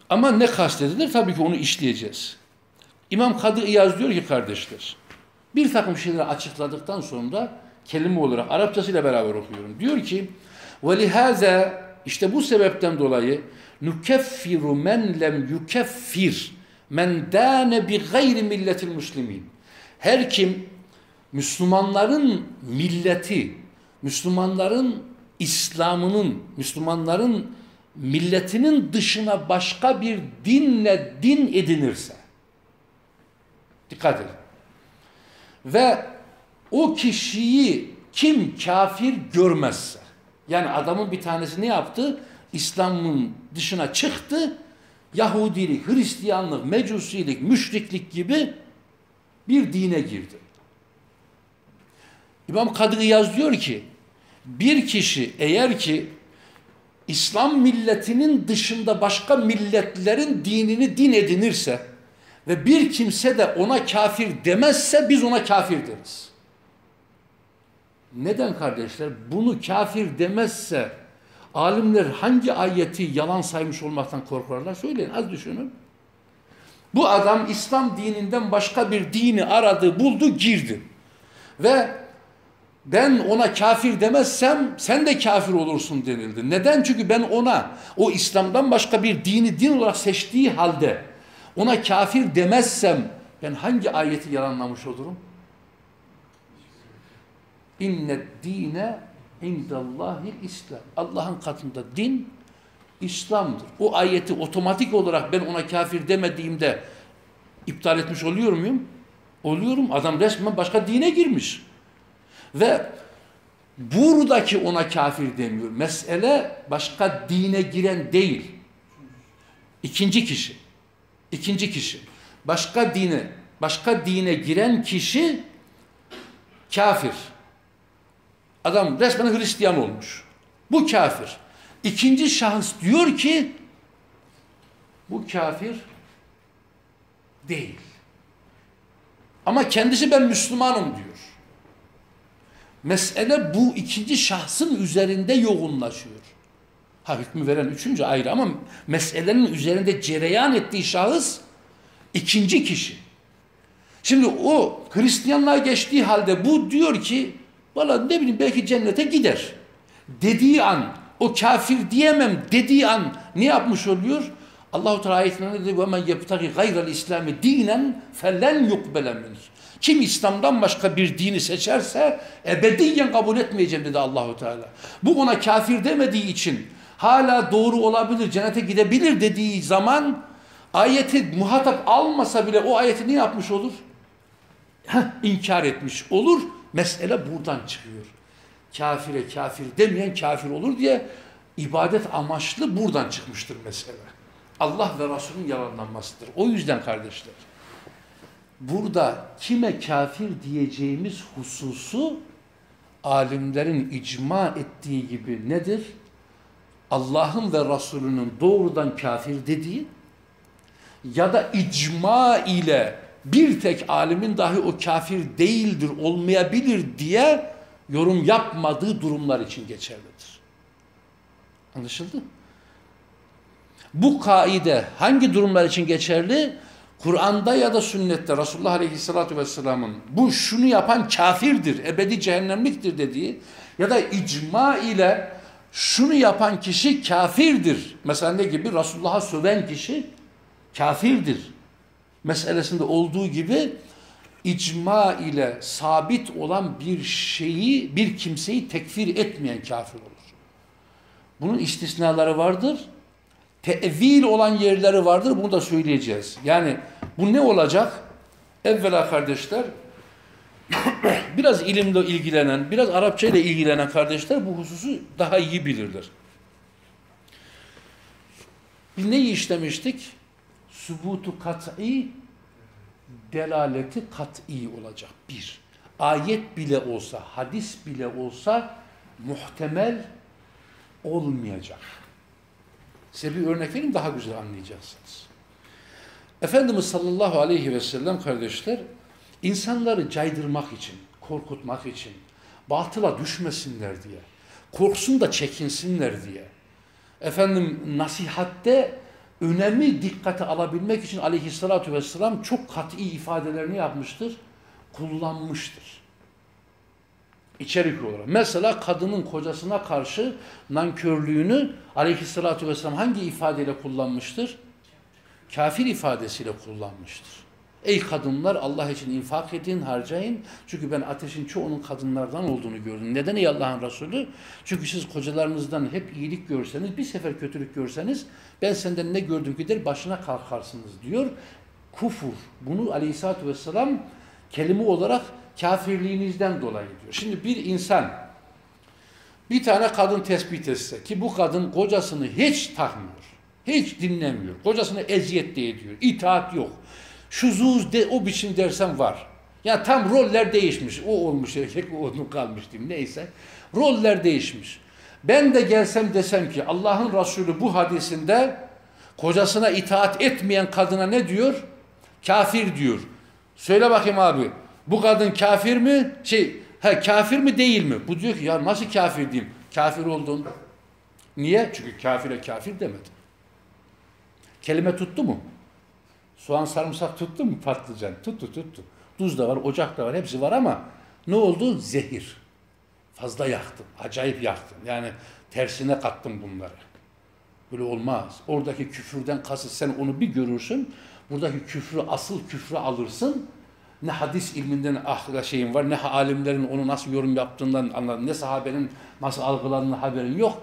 Ama ne kastedilir? Tabii ki onu işleyeceğiz. İmam Kadı İyaz diyor ki kardeşler, bir takım şeyleri açıkladıktan sonra kelime olarak Arapçasıyla beraber okuyorum. Diyor ki, وَلِهَذَا işte bu sebepten dolayı nukeffiru men lem yukeffir men dâne bi gayri milletil muslimin. Her kim Müslümanların milleti, Müslümanların İslam'ının, Müslümanların milletinin dışına başka bir dinle din edinirse, dikkat edin, ve o kişiyi kim kafir görmezse, yani adamın bir tanesi ne yaptı? İslam'ın dışına çıktı, Yahudilik, Hristiyanlık, Mecusilik, müşriklik gibi bir dine girdi. İmam Kadı Yaz diyor ki, bir kişi eğer ki İslam milletinin dışında başka milletlerin dinini din edinirse ve bir kimse de ona kafir demezse biz ona kafir deriz. Neden kardeşler? Bunu kafir demezse alimler hangi ayeti yalan saymış olmaktan korkarlar? Söyleyin az düşünün. Bu adam İslam dininden başka bir dini aradı, buldu, girdi. Ve ben ona kafir demezsem sen de kafir olursun denildi. Neden? Çünkü ben ona o İslam'dan başka bir dini din olarak seçtiği halde ona kafir demezsem ben hangi ayeti yalanlamış olurum? İnne dine indallahil İslam. Allah'ın katında din İslam'dır. O ayeti otomatik olarak ben ona kafir demediğimde iptal etmiş oluyor muyum? Oluyorum. Adam resmen başka dine girmiş. Ve buradaki ona kafir demiyor. Mesele başka dine giren değil. İkinci kişi. İkinci kişi. Başka dine, başka dine giren kişi kafir. Adam resmen Hristiyan olmuş. Bu kafir. İkinci şahıs diyor ki bu kafir değil. Ama kendisi ben Müslümanım diyor. Mesele bu ikinci şahsın üzerinde yoğunlaşıyor. Ha hükmü veren üçüncü ayrı ama meselenin üzerinde cereyan ettiği şahıs ikinci kişi. Şimdi o Hristiyanlığa geçtiği halde bu diyor ki valla ne bileyim belki cennete gider. Dediği an o kafir diyemem dediği an ne yapmış oluyor? Allahu Teala ayetinde dedi ve men yebtagi gayral İslami dinen felen yukbele Kim İslam'dan başka bir dini seçerse ebediyen kabul etmeyeceğim dedi Allahu Teala. Bu ona kafir demediği için hala doğru olabilir, cennete gidebilir dediği zaman ayeti muhatap almasa bile o ayeti ne yapmış olur? Heh, inkar etmiş olur. Mesele buradan çıkıyor. Kafire kafir demeyen kafir olur diye ibadet amaçlı buradan çıkmıştır mesele. Allah ve Resul'ün yalanlanmasıdır. O yüzden kardeşler, burada kime kafir diyeceğimiz hususu alimlerin icma ettiği gibi nedir? Allah'ın ve Resulünün doğrudan kafir dediği ya da icma ile bir tek alimin dahi o kafir değildir, olmayabilir diye yorum yapmadığı durumlar için geçerlidir. Anlaşıldı? Bu kaide hangi durumlar için geçerli? Kur'an'da ya da sünnette Resulullah Aleyhisselatü Vesselam'ın bu şunu yapan kafirdir, ebedi cehennemliktir dediği ya da icma ile şunu yapan kişi kafirdir. Mesela ne gibi? Resulullah'a söven kişi kafirdir. Meselesinde olduğu gibi icma ile sabit olan bir şeyi, bir kimseyi tekfir etmeyen kafir olur. Bunun istisnaları vardır. Tevil olan yerleri vardır. Bunu da söyleyeceğiz. Yani bu ne olacak? Evvela kardeşler biraz ilimle ilgilenen, biraz Arapça ile ilgilenen kardeşler bu hususu daha iyi bilirler. Biz neyi işlemiştik? Subutu kat'i delaleti kat'i olacak. Bir, ayet bile olsa, hadis bile olsa muhtemel olmayacak. Size bir örnek vereyim daha güzel anlayacaksınız. Efendimiz sallallahu aleyhi ve sellem kardeşler insanları caydırmak için, korkutmak için, batıla düşmesinler diye, korksun da çekinsinler diye, efendim nasihatte önemi dikkate alabilmek için aleyhissalatü vesselam çok kat'i ifadelerini yapmıştır, kullanmıştır. İçerik olarak. Mesela kadının kocasına karşı nankörlüğünü aleyhissalatü vesselam hangi ifadeyle kullanmıştır? Kafir ifadesiyle kullanmıştır. Ey kadınlar Allah için infak edin, harcayın. Çünkü ben ateşin çoğunun kadınlardan olduğunu gördüm. Neden ey Allah'ın Resulü? Çünkü siz kocalarınızdan hep iyilik görseniz, bir sefer kötülük görseniz ben senden ne gördüm ki der başına kalkarsınız diyor. Kufur. Bunu aleyhissalatü vesselam kelime olarak kafirliğinizden dolayı diyor. Şimdi bir insan bir tane kadın tespit etse ki bu kadın kocasını hiç takmıyor. Hiç dinlemiyor. Kocasına eziyet de ediyor. İtaat yok. Şuzuz de o biçim dersen var. Ya tam roller değişmiş. O olmuş erkek, o onun kalmış diyeyim. Neyse. Roller değişmiş. Ben de gelsem desem ki Allah'ın Resulü bu hadisinde kocasına itaat etmeyen kadına ne diyor? Kafir diyor. Söyle bakayım abi. Bu kadın kafir mi? Şey, he, kafir mi değil mi? Bu diyor ki ya nasıl kafir diyeyim? Kafir oldun. Niye? Çünkü kafire kafir demedi. Kelime tuttu mu? Soğan sarımsak tuttu mu patlıcan? Tuttu tuttu. Tuz da var, ocak da var, hepsi var ama ne oldu? Zehir. Fazla yaktım. Acayip yaktım. Yani tersine kattım bunları. Böyle olmaz. Oradaki küfürden kasıt sen onu bir görürsün. Buradaki küfrü, asıl küfrü alırsın. Ne hadis ilminden ahla şeyin var, ne alimlerin onu nasıl yorum yaptığından anladın, ne sahabenin nasıl algıladığını haberin yok.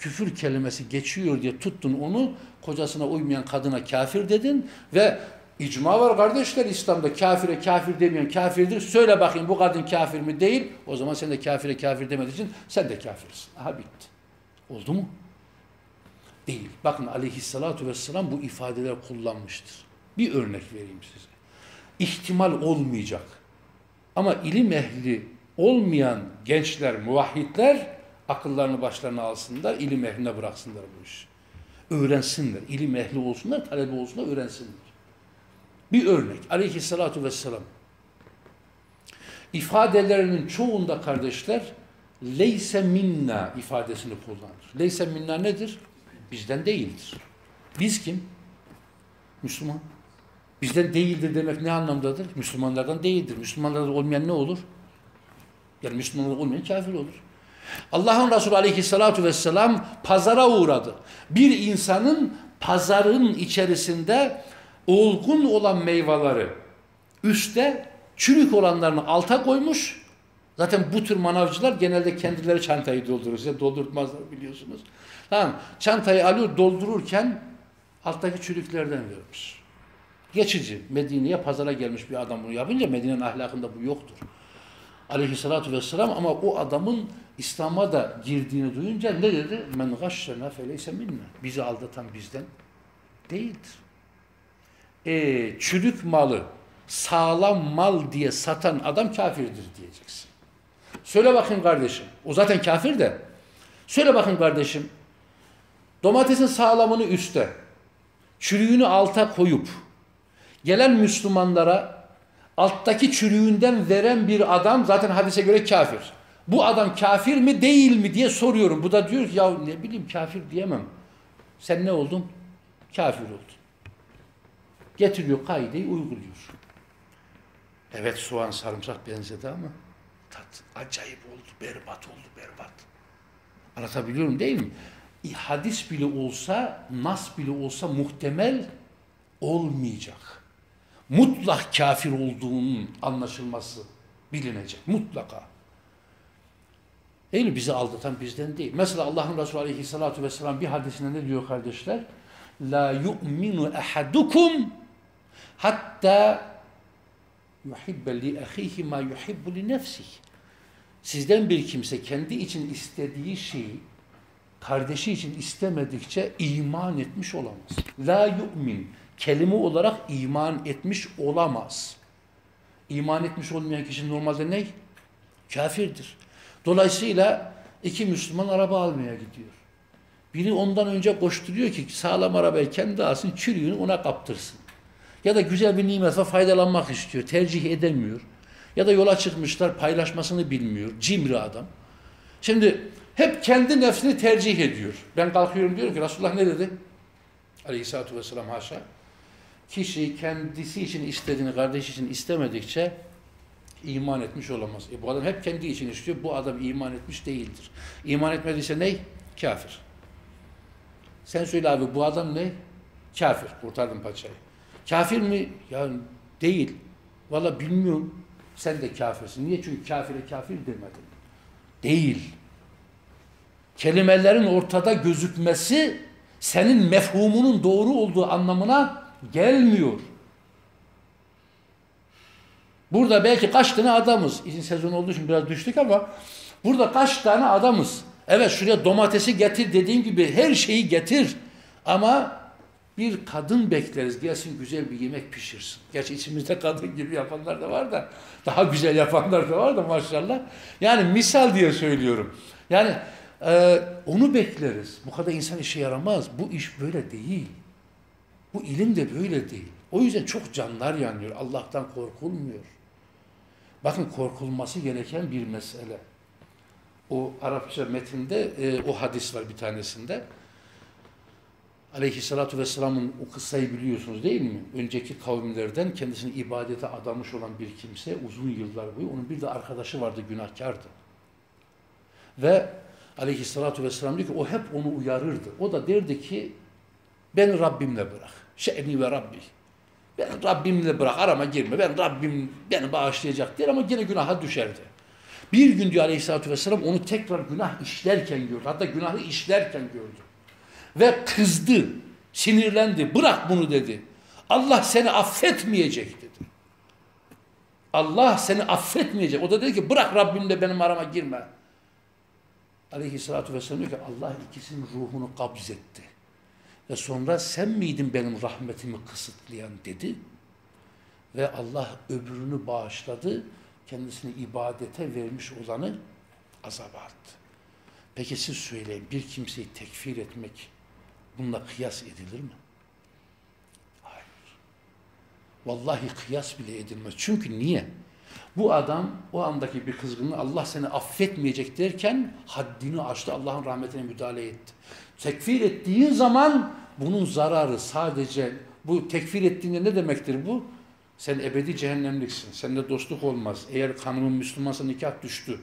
Küfür kelimesi geçiyor diye tuttun onu, kocasına uymayan kadına kafir dedin ve icma var kardeşler İslam'da kafire kafir demeyen kafirdir. Söyle bakayım bu kadın kafir mi değil? O zaman sen de kafire kafir demediğin için sen de kafirsin. Aha bitti. Oldu mu? Değil. Bakın aleyhissalatu vesselam bu ifadeler kullanmıştır. Bir örnek vereyim size. İhtimal olmayacak. Ama ilim ehli olmayan gençler, muvahhidler akıllarını başlarına alsınlar, ilim ehline bıraksınlar bu işi. Öğrensinler, ilim ehli olsunlar, talebe olsunlar, öğrensinler. Bir örnek, aleyhissalatu vesselam. İfadelerinin çoğunda kardeşler, leyse minna ifadesini kullanır. Leyse minna nedir? Bizden değildir. Biz kim? Müslüman. Bizden değildir demek ne anlamdadır? Müslümanlardan değildir. Müslümanlardan olmayan ne olur? Yani Müslümanlardan olmayan kafir olur. Allah'ın Resulü aleyhissalatu vesselam pazara uğradı. Bir insanın pazarın içerisinde olgun olan meyveleri üstte çürük olanlarını alta koymuş. Zaten bu tür manavcılar genelde kendileri çantayı doldurur. Size doldurtmazlar biliyorsunuz. Tamam. Çantayı alıyor doldururken alttaki çürüklerden vermiş. Geçici. Medine'ye pazara gelmiş bir adam bunu yapınca Medine'nin ahlakında bu yoktur. Aleyhissalatu vesselam ama o adamın İslam'a da girdiğini duyunca ne dedi? Men gashşena feleyse minna. Bizi aldatan bizden değildir. E, çürük malı sağlam mal diye satan adam kafirdir diyeceksin. Söyle bakın kardeşim. O zaten kafir de. Söyle bakın kardeşim. Domatesin sağlamını üste, çürüğünü alta koyup gelen Müslümanlara alttaki çürüğünden veren bir adam zaten hadise göre kafir. Bu adam kafir mi değil mi diye soruyorum. Bu da diyor ki ya ne bileyim kafir diyemem. Sen ne oldun? Kafir oldun. Getiriyor kaideyi uyguluyor. Evet soğan sarımsak benzedi ama tat acayip oldu, berbat oldu, berbat. Anlatabiliyorum değil mi? Hadis bile olsa, nas bile olsa muhtemel olmayacak. Mutlak kafir olduğunun anlaşılması bilinecek. Mutlaka. Değil mi? Bizi aldatan bizden değil. Mesela Allah'ın Resulü Aleyhisselatü Vesselam bir hadisinde ne diyor kardeşler? La yu'minu ahadukum hatta yuhibbe li ahihi ma yuhibbu li nefsih. Sizden bir kimse kendi için istediği şeyi kardeşi için istemedikçe iman etmiş olamaz. La yu'min kelime olarak iman etmiş olamaz. İman etmiş olmayan kişi normalde ne? Kafirdir. Dolayısıyla iki Müslüman araba almaya gidiyor. Biri ondan önce koşturuyor ki sağlam arabayı kendi alsın, çürüğünü ona kaptırsın. Ya da güzel bir nimetle faydalanmak istiyor, tercih edemiyor. Ya da yola çıkmışlar, paylaşmasını bilmiyor, cimri adam. Şimdi hep kendi nefsini tercih ediyor. Ben kalkıyorum diyorum ki Resulullah ne dedi? Aleyhisselatü vesselam haşa. Kişi kendisi için istediğini kardeş için istemedikçe iman etmiş olamaz. E bu adam hep kendi için istiyor. Bu adam iman etmiş değildir. İman etmediyse ne? Kafir. Sen söyle abi bu adam ne? Kafir. Kurtardım paçayı. Kafir mi? Ya değil. Valla bilmiyorum. Sen de kafirsin. Niye? Çünkü kafire kafir demedin. Değil. Kelimelerin ortada gözükmesi senin mefhumunun doğru olduğu anlamına gelmiyor. Burada belki kaç tane adamız. İzin sezonu olduğu için biraz düştük ama burada kaç tane adamız. Evet şuraya domatesi getir dediğim gibi her şeyi getir. Ama bir kadın bekleriz gelsin güzel bir yemek pişirsin. Gerçi içimizde kadın gibi yapanlar da var da daha güzel yapanlar da var da maşallah. Yani misal diye söylüyorum. Yani Ee, onu bekleriz. Bu kadar insan işe yaramaz. Bu iş böyle değil. Bu ilim de böyle değil. O yüzden çok canlar yanıyor. Allah'tan korkulmuyor. Bakın korkulması gereken bir mesele. O Arapça metinde e, o hadis var bir tanesinde. Aleyhissalatu vesselamın o kıssayı biliyorsunuz değil mi? Önceki kavimlerden kendisini ibadete adamış olan bir kimse uzun yıllar boyu onun bir de arkadaşı vardı günahkardı. Ve aleyhissalatu vesselam diyor ki o hep onu uyarırdı. O da derdi ki beni Rabbimle bırak. Şe'ni ve Rabbi. Ben Rabbimle bırak arama girme. Ben Rabbim beni bağışlayacak der ama yine günaha düşerdi. Bir gün diyor aleyhissalatü vesselam onu tekrar günah işlerken gördü. Hatta günahı işlerken gördü. Ve kızdı, sinirlendi. Bırak bunu dedi. Allah seni affetmeyecek dedi. Allah seni affetmeyecek. O da dedi ki bırak Rabbimle benim arama girme. Aleyhissalatü vesselam diyor ki Allah ikisinin ruhunu kabzetti. Ve sonra sen miydin benim rahmetimi kısıtlayan dedi. Ve Allah öbürünü bağışladı. Kendisini ibadete vermiş olanı azaba attı. Peki siz söyleyin bir kimseyi tekfir etmek bununla kıyas edilir mi? Hayır. Vallahi kıyas bile edilmez. Çünkü niye? Bu adam o andaki bir kızgınlığı Allah seni affetmeyecek derken haddini aştı. Allah'ın rahmetine müdahale etti. Tekfir ettiğin zaman bunun zararı sadece bu tekfir ettiğinde ne demektir bu? Sen ebedi cehennemliksin. Seninle dostluk olmaz. Eğer kanunun Müslümansa nikah düştü.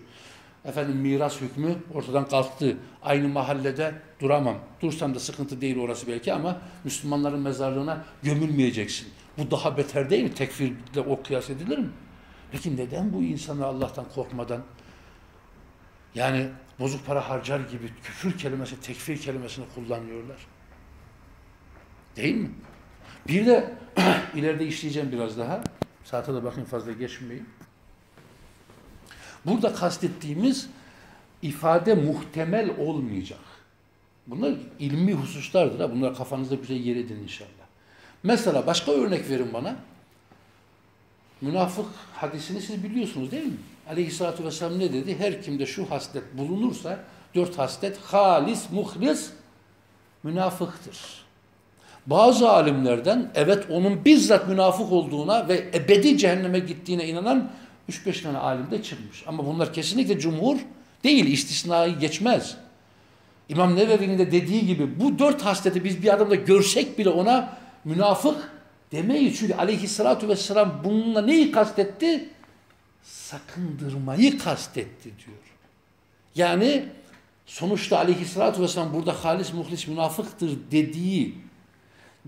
Efendim miras hükmü ortadan kalktı. Aynı mahallede duramam. Dursan da sıkıntı değil orası belki ama Müslümanların mezarlığına gömülmeyeceksin. Bu daha beter değil mi? Tekfirle o kıyas edilir mi? Peki neden bu insanlar Allah'tan korkmadan yani bozuk para harcar gibi küfür kelimesi, tekfir kelimesini kullanıyorlar? Değil mi? Bir de ileride işleyeceğim biraz daha. Saate de bakın fazla geçmeyin. Burada kastettiğimiz ifade muhtemel olmayacak. Bunlar ilmi hususlardır. Ha. Bunlar kafanızda güzel yer edin inşallah. Mesela başka örnek verin bana. Münafık hadisini siz biliyorsunuz değil mi? Aleyhisselatü Vesselam ne dedi? Her kimde şu haslet bulunursa, dört haslet, halis, muhlis, münafıktır. Bazı alimlerden evet onun bizzat münafık olduğuna ve ebedi cehenneme gittiğine inanan 3-5 tane alim de çıkmış. Ama bunlar kesinlikle cumhur değil, istisnai geçmez. İmam Nevevi'nin de dediği gibi bu dört hasleti biz bir adamda görsek bile ona münafık demeyiz. Çünkü aleyhissalatu vesselam bununla neyi kastetti? Sakındırmayı kastetti diyor. Yani sonuçta aleyhissalatu vesselam burada halis muhlis münafıktır dediği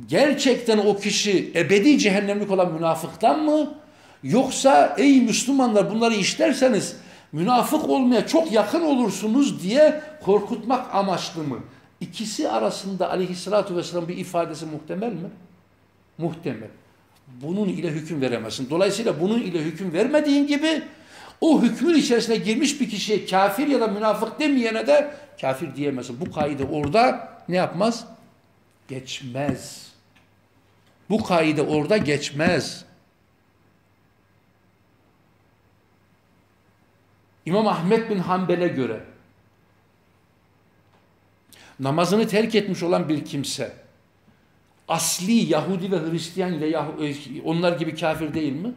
gerçekten o kişi ebedi cehennemlik olan münafıktan mı? Yoksa ey Müslümanlar bunları işlerseniz münafık olmaya çok yakın olursunuz diye korkutmak amaçlı mı? İkisi arasında aleyhissalatü vesselam bir ifadesi muhtemel mi? Muhtemel. Bunun ile hüküm veremezsin. Dolayısıyla bunun ile hüküm vermediğin gibi o hükmün içerisine girmiş bir kişiye kafir ya da münafık demeyene de kafir diyemezsin. Bu kaide orada ne yapmaz? Geçmez. Bu kaide orada geçmez. İmam Ahmet bin Hanbel'e göre namazını terk etmiş olan bir kimse asli Yahudi ve Hristiyan ve onlar gibi kafir değil mi?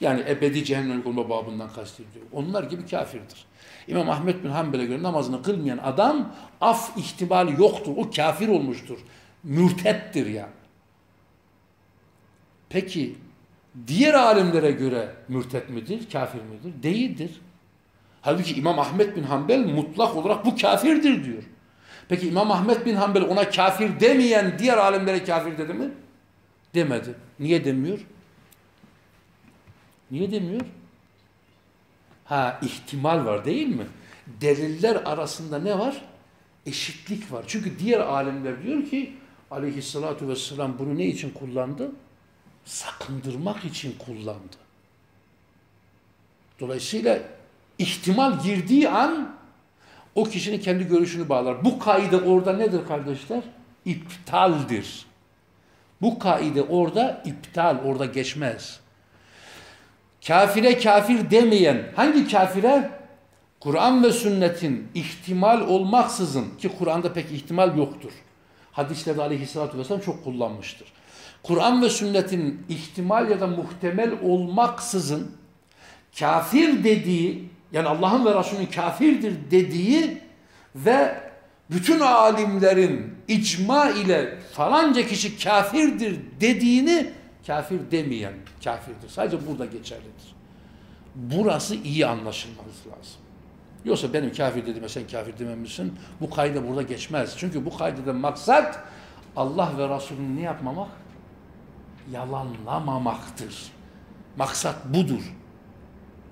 Yani ebedi cehennem olma babından kastediyor. Onlar gibi kafirdir. İmam Ahmet bin Hanbel'e göre namazını kılmayan adam af ihtimali yoktur. O kafir olmuştur. Mürtettir yani. Peki diğer alimlere göre mürtet midir, kafir midir? Değildir. Halbuki İmam Ahmet bin Hanbel mutlak olarak bu kafirdir diyor. Peki İmam Ahmet bin Hanbel ona kafir demeyen diğer alimlere kafir dedi mi? Demedi. Niye demiyor? Niye demiyor? Ha ihtimal var değil mi? Deliller arasında ne var? Eşitlik var. Çünkü diğer alimler diyor ki aleyhissalatu vesselam bunu ne için kullandı? Sakındırmak için kullandı. Dolayısıyla ihtimal girdiği an o kişinin kendi görüşünü bağlar. Bu kaide orada nedir kardeşler? İptaldir. Bu kaide orada iptal, orada geçmez. Kafire kafir demeyen, hangi kafire? Kur'an ve sünnetin ihtimal olmaksızın ki Kur'an'da pek ihtimal yoktur. Hadislerde aleyhissalatü vesselam çok kullanmıştır. Kur'an ve sünnetin ihtimal ya da muhtemel olmaksızın kafir dediği yani Allah'ın ve Resulünün kafirdir dediği ve bütün alimlerin icma ile falanca kişi kafirdir dediğini kafir demeyen kafirdir. Sadece burada geçerlidir. Burası iyi anlaşılması lazım. Yoksa benim kafir dediğime sen kafir dememişsin. Bu kayda burada geçmez. Çünkü bu kaydeden maksat Allah ve Resulünü ne yapmamak? Yalanlamamaktır. Maksat budur.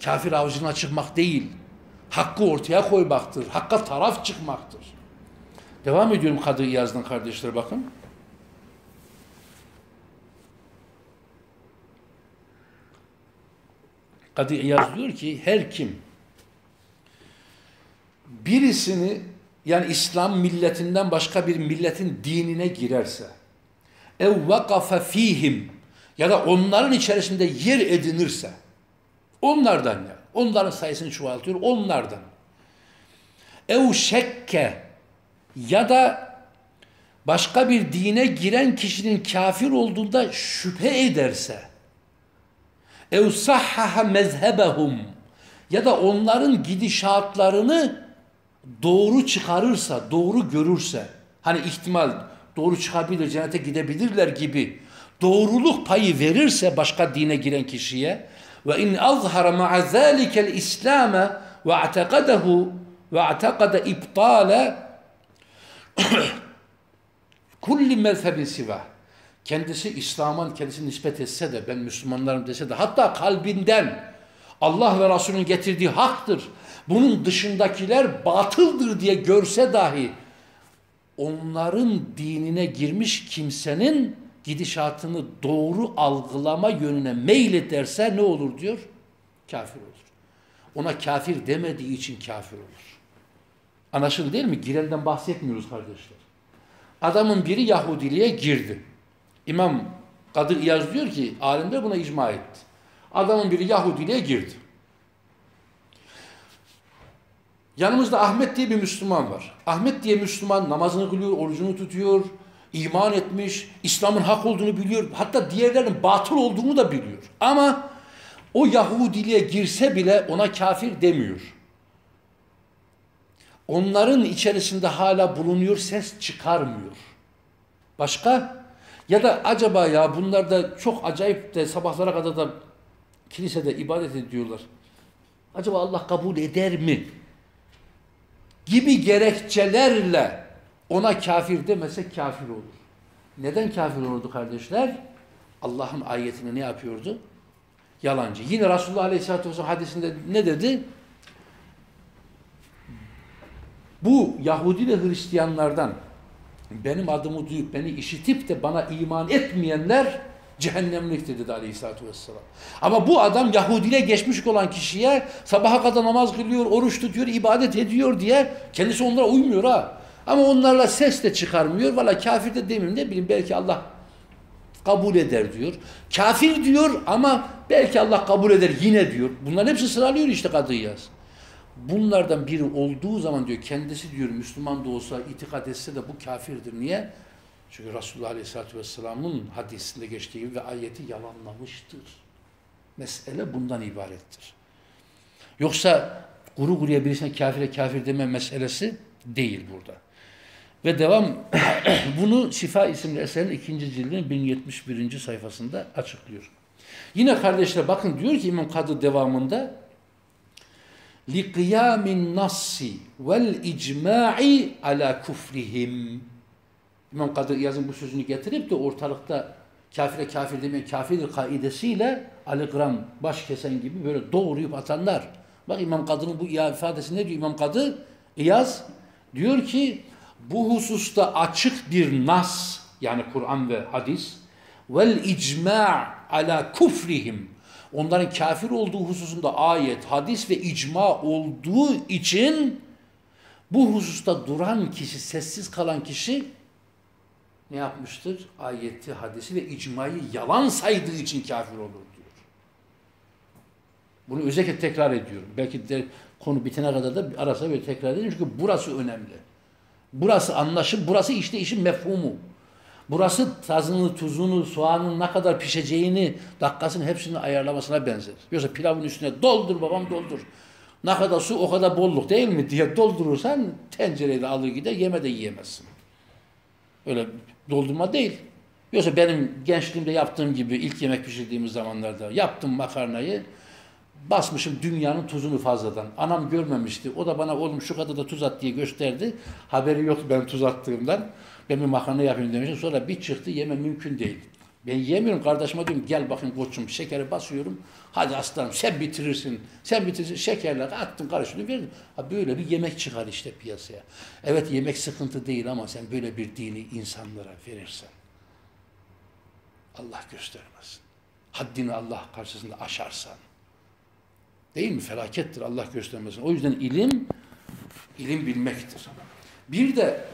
Kafir avcına çıkmak değil. Hakkı ortaya koymaktır. Hakka taraf çıkmaktır. Devam ediyorum Kadı İyaz'dan kardeşler bakın. Kadı İyaz diyor ki her kim birisini yani İslam milletinden başka bir milletin dinine girerse ev vakafe fihim ya da onların içerisinde yer edinirse onlardan yani onların sayısını çoğaltıyor onlardan. ev şekke ya da başka bir dine giren kişinin kafir olduğunda şüphe ederse ev sahhaha mezhebehum ya da onların gidişatlarını doğru çıkarırsa, doğru görürse, hani ihtimal doğru çıkabilir, cennete gidebilirler gibi doğruluk payı verirse başka dine giren kişiye ve in azhara ma'a zalikel İslam'e ve i'taqadahu ve i'taqada ibtale kulli mezhebin siva kendisi İslam'ın kendisi nispet etse de ben Müslümanlarım dese de hatta kalbinden Allah ve Resulünün getirdiği haktır. Bunun dışındakiler batıldır diye görse dahi onların dinine girmiş kimsenin gidişatını doğru algılama yönüne meylederse ne olur diyor? Kafir olur. Ona kafir demediği için kafir olur. Anlaşıldı değil mi? Girenden bahsetmiyoruz kardeşler. Adamın biri Yahudiliğe girdi. İmam Kadı İyaz diyor ki alimler buna icma etti. Adamın biri Yahudiliğe girdi. Yanımızda Ahmet diye bir Müslüman var. Ahmet diye Müslüman namazını kılıyor, orucunu tutuyor, iman etmiş, İslam'ın hak olduğunu biliyor. Hatta diğerlerinin batıl olduğunu da biliyor. Ama o Yahudiliğe girse bile ona kafir demiyor. Onların içerisinde hala bulunuyor, ses çıkarmıyor. Başka? Ya da acaba ya bunlar da çok acayip de sabahlara kadar da kilisede ibadet ediyorlar. Acaba Allah kabul eder mi? Gibi gerekçelerle ona kafir demese kafir olur. Neden kafir olurdu kardeşler? Allah'ın ayetini ne yapıyordu? Yalancı. Yine Resulullah Aleyhisselatü Vesselam hadisinde ne dedi? Bu Yahudi ve Hristiyanlardan benim adımı duyup beni işitip de bana iman etmeyenler cehennemliktir dedi aleyhissalatü vesselam. Ama bu adam Yahudiliğe geçmiş olan kişiye sabaha kadar namaz kılıyor, oruç tutuyor, ibadet ediyor diye kendisi onlara uymuyor ha. Ama onlarla ses de çıkarmıyor. Valla kafir de demeyeyim ne bileyim belki Allah kabul eder diyor. Kafir diyor ama belki Allah kabul eder yine diyor. Bunların hepsi sıralıyor işte Kadıyaz. Bunlardan biri olduğu zaman diyor kendisi diyor Müslüman da olsa itikat etse de bu kafirdir. Niye? Çünkü Resulullah Aleyhisselatü Vesselam'ın hadisinde geçtiği gibi ve ayeti yalanlamıştır. Mesele bundan ibarettir. Yoksa kuru kuruya birisine kafire kafir deme meselesi değil burada. Ve devam bunu Şifa isimli eserin ikinci cildinin 1071. sayfasında açıklıyor. Yine kardeşler bakın diyor ki İmam Kadı devamında لِقِيَامِ النَّصِّ وَالْاِجْمَاعِ عَلَى كُفْرِهِمْ İmam Kadı yazın bu sözünü getirip de ortalıkta kafire kafir demeyen kafirdir kaidesiyle Ali Kıran baş kesen gibi böyle doğruyup atanlar. Bak İmam Kadı'nın bu ifadesi ne diyor İmam Kadı? İyaz diyor ki bu hususta açık bir nas yani Kur'an ve hadis vel icma' ala kufrihim onların kafir olduğu hususunda ayet, hadis ve icma olduğu için bu hususta duran kişi, sessiz kalan kişi ne yapmıştır? Ayeti, hadisi ve icmayı yalan saydığı için kafir olur diyor. Bunu özellikle tekrar ediyorum. Belki de konu bitene kadar da arasa böyle tekrar edeyim. Çünkü burası önemli. Burası anlaşım, burası işte işin mefhumu. Burası tazını, tuzunu, soğanın ne kadar pişeceğini, dakikasını hepsini ayarlamasına benzer. Yoksa pilavın üstüne doldur babam doldur. Ne kadar su o kadar bolluk değil mi diye doldurursan tencereyle alır gider yeme de yiyemezsin. Öyle doldurma değil. Yoksa benim gençliğimde yaptığım gibi ilk yemek pişirdiğimiz zamanlarda yaptım makarnayı basmışım dünyanın tuzunu fazladan. Anam görmemişti. O da bana oğlum şu kadar da tuz at diye gösterdi. Haberi yoktu ben tuz attığımdan. Ben bir makarna yapayım demiştim. Sonra bir çıktı yeme mümkün değil. Ben yemiyorum kardeşime diyorum gel bakın koçum şekeri basıyorum. Hadi aslanım sen bitirirsin. Sen bitirirsin. Şekerle attım karıştırdım verdim. Ha böyle bir yemek çıkar işte piyasaya. Evet yemek sıkıntı değil ama sen böyle bir dini insanlara verirsen Allah göstermesin. Haddini Allah karşısında aşarsan. Değil mi? Felakettir Allah göstermesin. O yüzden ilim, ilim bilmektir. Bir de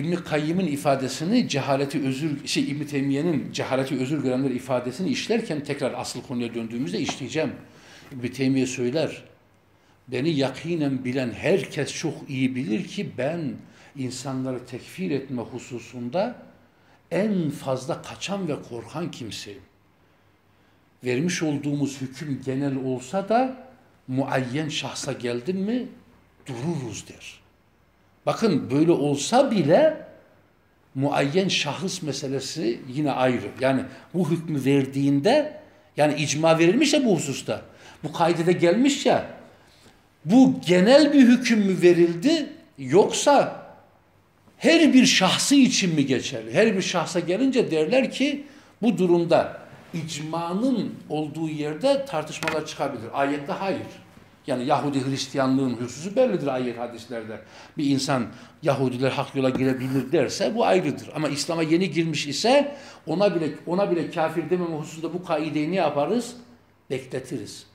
İbn Kayyim'in ifadesini cehaleti özür şey İbn Teymiye'nin cehaleti özür görenler ifadesini işlerken tekrar asıl konuya döndüğümüzde işleyeceğim. İbn Teymiye söyler. Beni yakinen bilen herkes çok iyi bilir ki ben insanları tekfir etme hususunda en fazla kaçan ve korkan kimseyim. Vermiş olduğumuz hüküm genel olsa da muayyen şahsa geldin mi dururuz der. Bakın böyle olsa bile muayyen şahıs meselesi yine ayrı. Yani bu hükmü verdiğinde yani icma verilmiş ya bu hususta. Bu kaydede gelmiş ya bu genel bir hüküm mü verildi yoksa her bir şahsı için mi geçerli? Her bir şahsa gelince derler ki bu durumda icmanın olduğu yerde tartışmalar çıkabilir. Ayette hayır. Yani Yahudi Hristiyanlığın hususu bellidir ayet hadislerde. Bir insan Yahudiler hak yola girebilir derse bu ayrıdır. Ama İslam'a yeni girmiş ise ona bile ona bile kafir dememe hususunda bu kaideyi ne yaparız? Bekletiriz.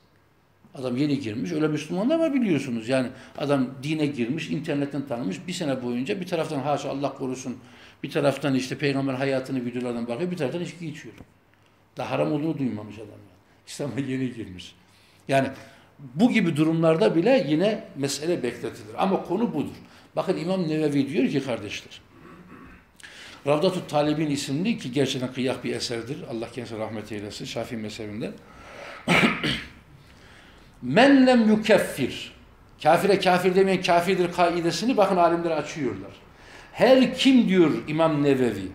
Adam yeni girmiş. Öyle Müslümanlar var biliyorsunuz. Yani adam dine girmiş, internetten tanımış. Bir sene boyunca bir taraftan haşa Allah korusun. Bir taraftan işte peygamber hayatını videolardan bakıyor. Bir taraftan içki içiyor. Daha haram olduğunu duymamış adam. Yani. İslam'a yeni girmiş. Yani bu gibi durumlarda bile yine mesele bekletilir. Ama konu budur. Bakın İmam Nevevi diyor ki kardeşler. Ravdatut Talibin isimli ki gerçekten kıyak bir eserdir. Allah kendisine rahmet eylesin. Şafii mezhebinden. Men lem yukeffir. Kafire kafir demeyen kafirdir kaidesini bakın alimler açıyorlar. Her kim diyor İmam Nevevi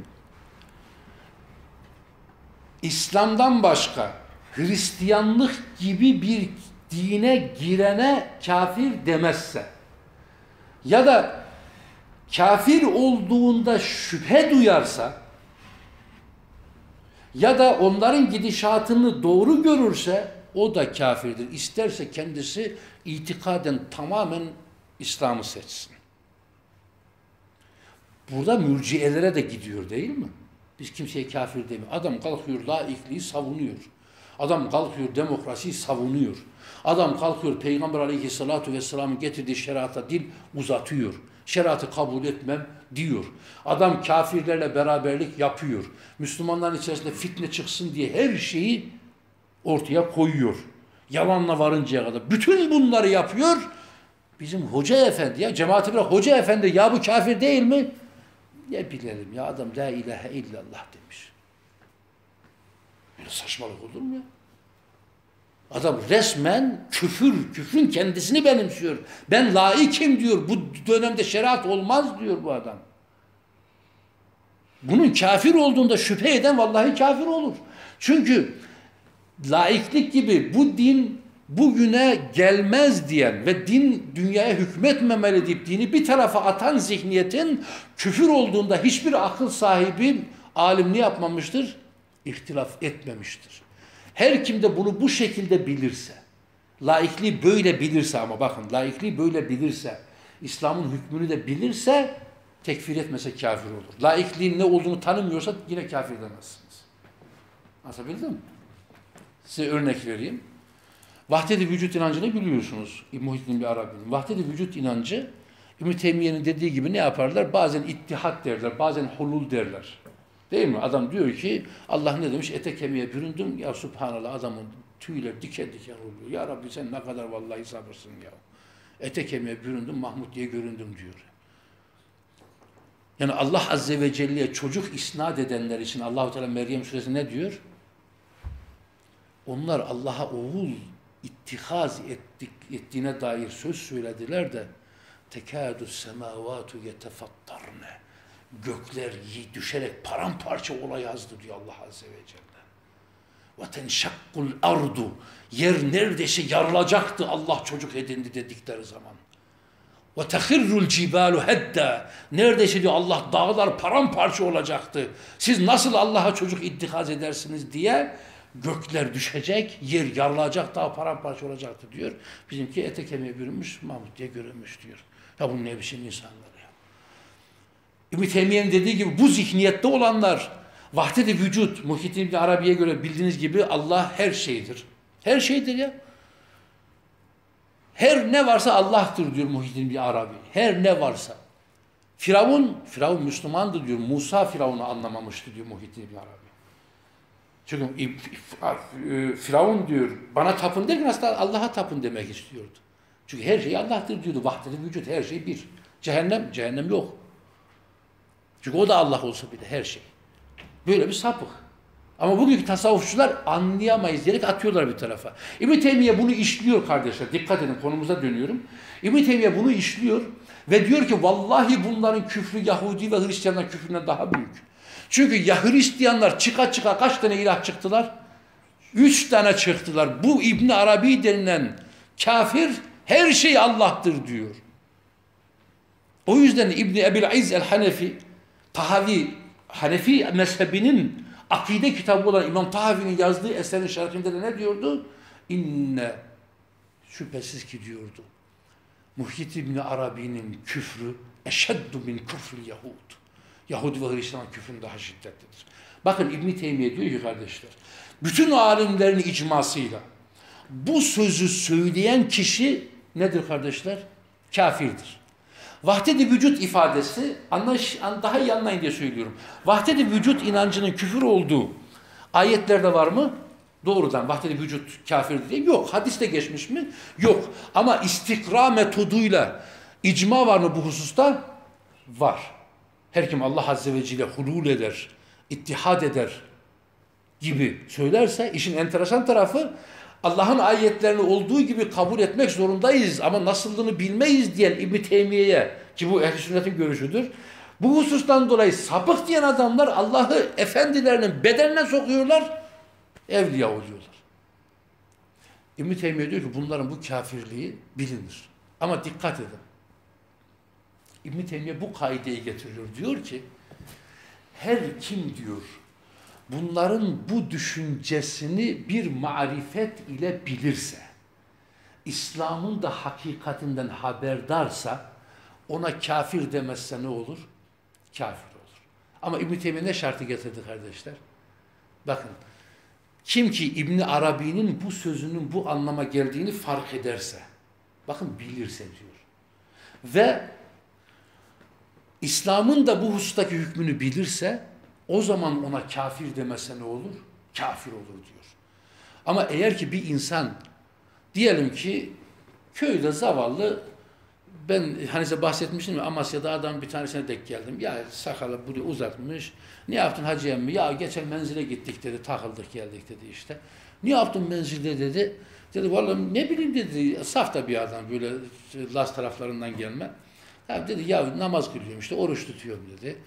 İslam'dan başka Hristiyanlık gibi bir dine girene kafir demezse ya da kafir olduğunda şüphe duyarsa ya da onların gidişatını doğru görürse o da kafirdir. İsterse kendisi itikaden tamamen İslam'ı seçsin. Burada mürciyelere de gidiyor değil mi? Biz kimseye kafir demiyor. Adam kalkıyor laikliği savunuyor. Adam kalkıyor demokrasiyi savunuyor. Adam kalkıyor Peygamber aleyhissalatu vesselamın getirdiği şerata dil uzatıyor. Şeriatı kabul etmem diyor. Adam kafirlerle beraberlik yapıyor. Müslümanların içerisinde fitne çıksın diye her şeyi ortaya koyuyor. Yalanla varıncaya kadar. Bütün bunları yapıyor. Bizim hoca efendi ya cemaati bırak hoca efendi ya bu kafir değil mi? Ne bilelim ya adam la ilahe illallah demiş. Böyle saçmalık olur mu ya? Adam resmen küfür, küfrün kendisini benimsiyor. Ben laikim diyor. Bu dönemde şeriat olmaz diyor bu adam. Bunun kafir olduğunda şüphe eden vallahi kafir olur. Çünkü laiklik gibi bu din bugüne gelmez diyen ve din dünyaya hükmetmemeli deyip dini bir tarafa atan zihniyetin küfür olduğunda hiçbir akıl sahibi alim ne yapmamıştır? İhtilaf etmemiştir. Her kim de bunu bu şekilde bilirse, laikliği böyle bilirse ama bakın laikliği böyle bilirse, İslam'ın hükmünü de bilirse tekfir etmese kafir olur. Laikliğin ne olduğunu tanımıyorsa yine kafir demezsiniz. Anlatabildim mi? Size örnek vereyim. Vahdet-i vücut inancını biliyorsunuz. Muhittin bir Arabi'nin. Vahdet-i vücut inancı İbn-i dediği gibi ne yaparlar? Bazen ittihat derler, bazen hulul derler. Değil mi? Adam diyor ki Allah ne demiş? Ete kemiğe büründüm. Ya subhanallah adamın Tüyler diken diken oluyor. Ya Rabbi sen ne kadar vallahi sabırsın ya. Ete kemiğe büründüm, Mahmut diye göründüm diyor. Yani Allah Azze ve Celle'ye çocuk isnat edenler için Allahu Teala Meryem suresi ne diyor? Onlar Allah'a oğul ittihaz ettik, ettiğine dair söz söylediler de tekâdü semâvâtu yetefattarne gökler düşerek paramparça ola yazdı diyor Allah Azze ve Celle. Tenşakkul ardu yer neredeyse yarılacaktı Allah çocuk edindi dedikleri zaman. Tehirrul cibalu hedda neredeyse diyor Allah dağlar paramparça olacaktı. Siz nasıl Allah'a çocuk ittihaz edersiniz diye gökler düşecek, yer yarılacak, dağ paramparça olacaktı diyor. Bizimki ete kemiğe bürünmüş, Mahmut diye görünmüş diyor. Ya bu ne biçim insanlar ya. İbn Teymiye'nin dediği gibi bu zihniyette olanlar vahdet-i vücut, Muhyiddin İbni Arabi'ye göre bildiğiniz gibi Allah her şeydir. Her şeydir ya. Her ne varsa Allah'tır diyor Muhyiddin İbni Arabi. Her ne varsa. Firavun, Firavun Müslümandı diyor. Musa Firavun'u anlamamıştı diyor Muhyiddin İbni Arabi. Çünkü Firavun diyor bana tapın derken aslında Allah'a tapın demek istiyordu. Çünkü her şey Allah'tır diyordu. Vahdet-i vücut her şey bir. Cehennem, cehennem yok. Çünkü o da Allah olsa bile her şey. Böyle bir sapık. Ama bugünkü tasavvufçular anlayamayız diyerek atıyorlar bir tarafa. İbn Teymiye bunu işliyor kardeşler. Dikkat edin konumuza dönüyorum. İbn Teymiye bunu işliyor ve diyor ki vallahi bunların küfrü Yahudi ve Hristiyanlar küfründen daha büyük. Çünkü ya Hristiyanlar çıka çıka kaç tane ilah çıktılar? Üç tane çıktılar. Bu İbn Arabi denilen kafir her şey Allah'tır diyor. O yüzden İbn Ebil İz el-Hanefi Tahavi Hanefi mezhebinin akide kitabı olan İmam Tahavi'nin yazdığı eserin şerhinde de ne diyordu? İnne şüphesiz ki diyordu. Muhyiddin İbn Arabi'nin küfrü eşeddu min küfrül Yahud. Yahudi ve Hristiyan küfrün daha şiddetlidir. Bakın İbn Teymiye diyor ki kardeşler, bütün alimlerin icmasıyla bu sözü söyleyen kişi nedir kardeşler? Kafirdir. Vahdet-i vücut ifadesi anlaş, daha iyi anlayın diye söylüyorum. Vahdet-i vücut inancının küfür olduğu ayetlerde var mı? Doğrudan vahdet-i vücut kafir diye yok. Hadiste geçmiş mi? Yok. Ama istikra metoduyla icma var mı bu hususta? Var. Her kim Allah Azze ve Celle hulul eder, ittihad eder gibi söylerse işin enteresan tarafı Allah'ın ayetlerini olduğu gibi kabul etmek zorundayız ama nasıldığını bilmeyiz diyen İbn Teymiye'ye ki bu ehl sünnetin görüşüdür. Bu husustan dolayı sapık diyen adamlar Allah'ı efendilerinin bedenine sokuyorlar, evliya oluyorlar. İbn Teymiye diyor ki bunların bu kafirliği bilinir. Ama dikkat edin. İbn Teymiye bu kaideyi getiriyor. Diyor ki her kim diyor bunların bu düşüncesini bir marifet ile bilirse, İslam'ın da hakikatinden haberdarsa, ona kafir demezse ne olur? Kafir olur. Ama İbn-i ne şartı getirdi kardeşler? Bakın, kim ki İbn Arabi'nin bu sözünün bu anlama geldiğini fark ederse, bakın bilirse diyor. Ve İslam'ın da bu husustaki hükmünü bilirse, o zaman ona kafir demese ne olur? Kafir olur diyor. Ama eğer ki bir insan diyelim ki köyde zavallı ben hani size bahsetmiştim ya Amasya'da adam bir tanesine dek geldim. Ya sakalı buraya uzatmış. Ne yaptın hacı emmi? Ya geçen menzile gittik dedi. Takıldık geldik dedi işte. Ne yaptın menzilde dedi. Dedi vallahi ne bileyim dedi. Saf da bir adam böyle Las taraflarından gelme. Ya dedi ya namaz kılıyorum işte oruç tutuyorum dedi.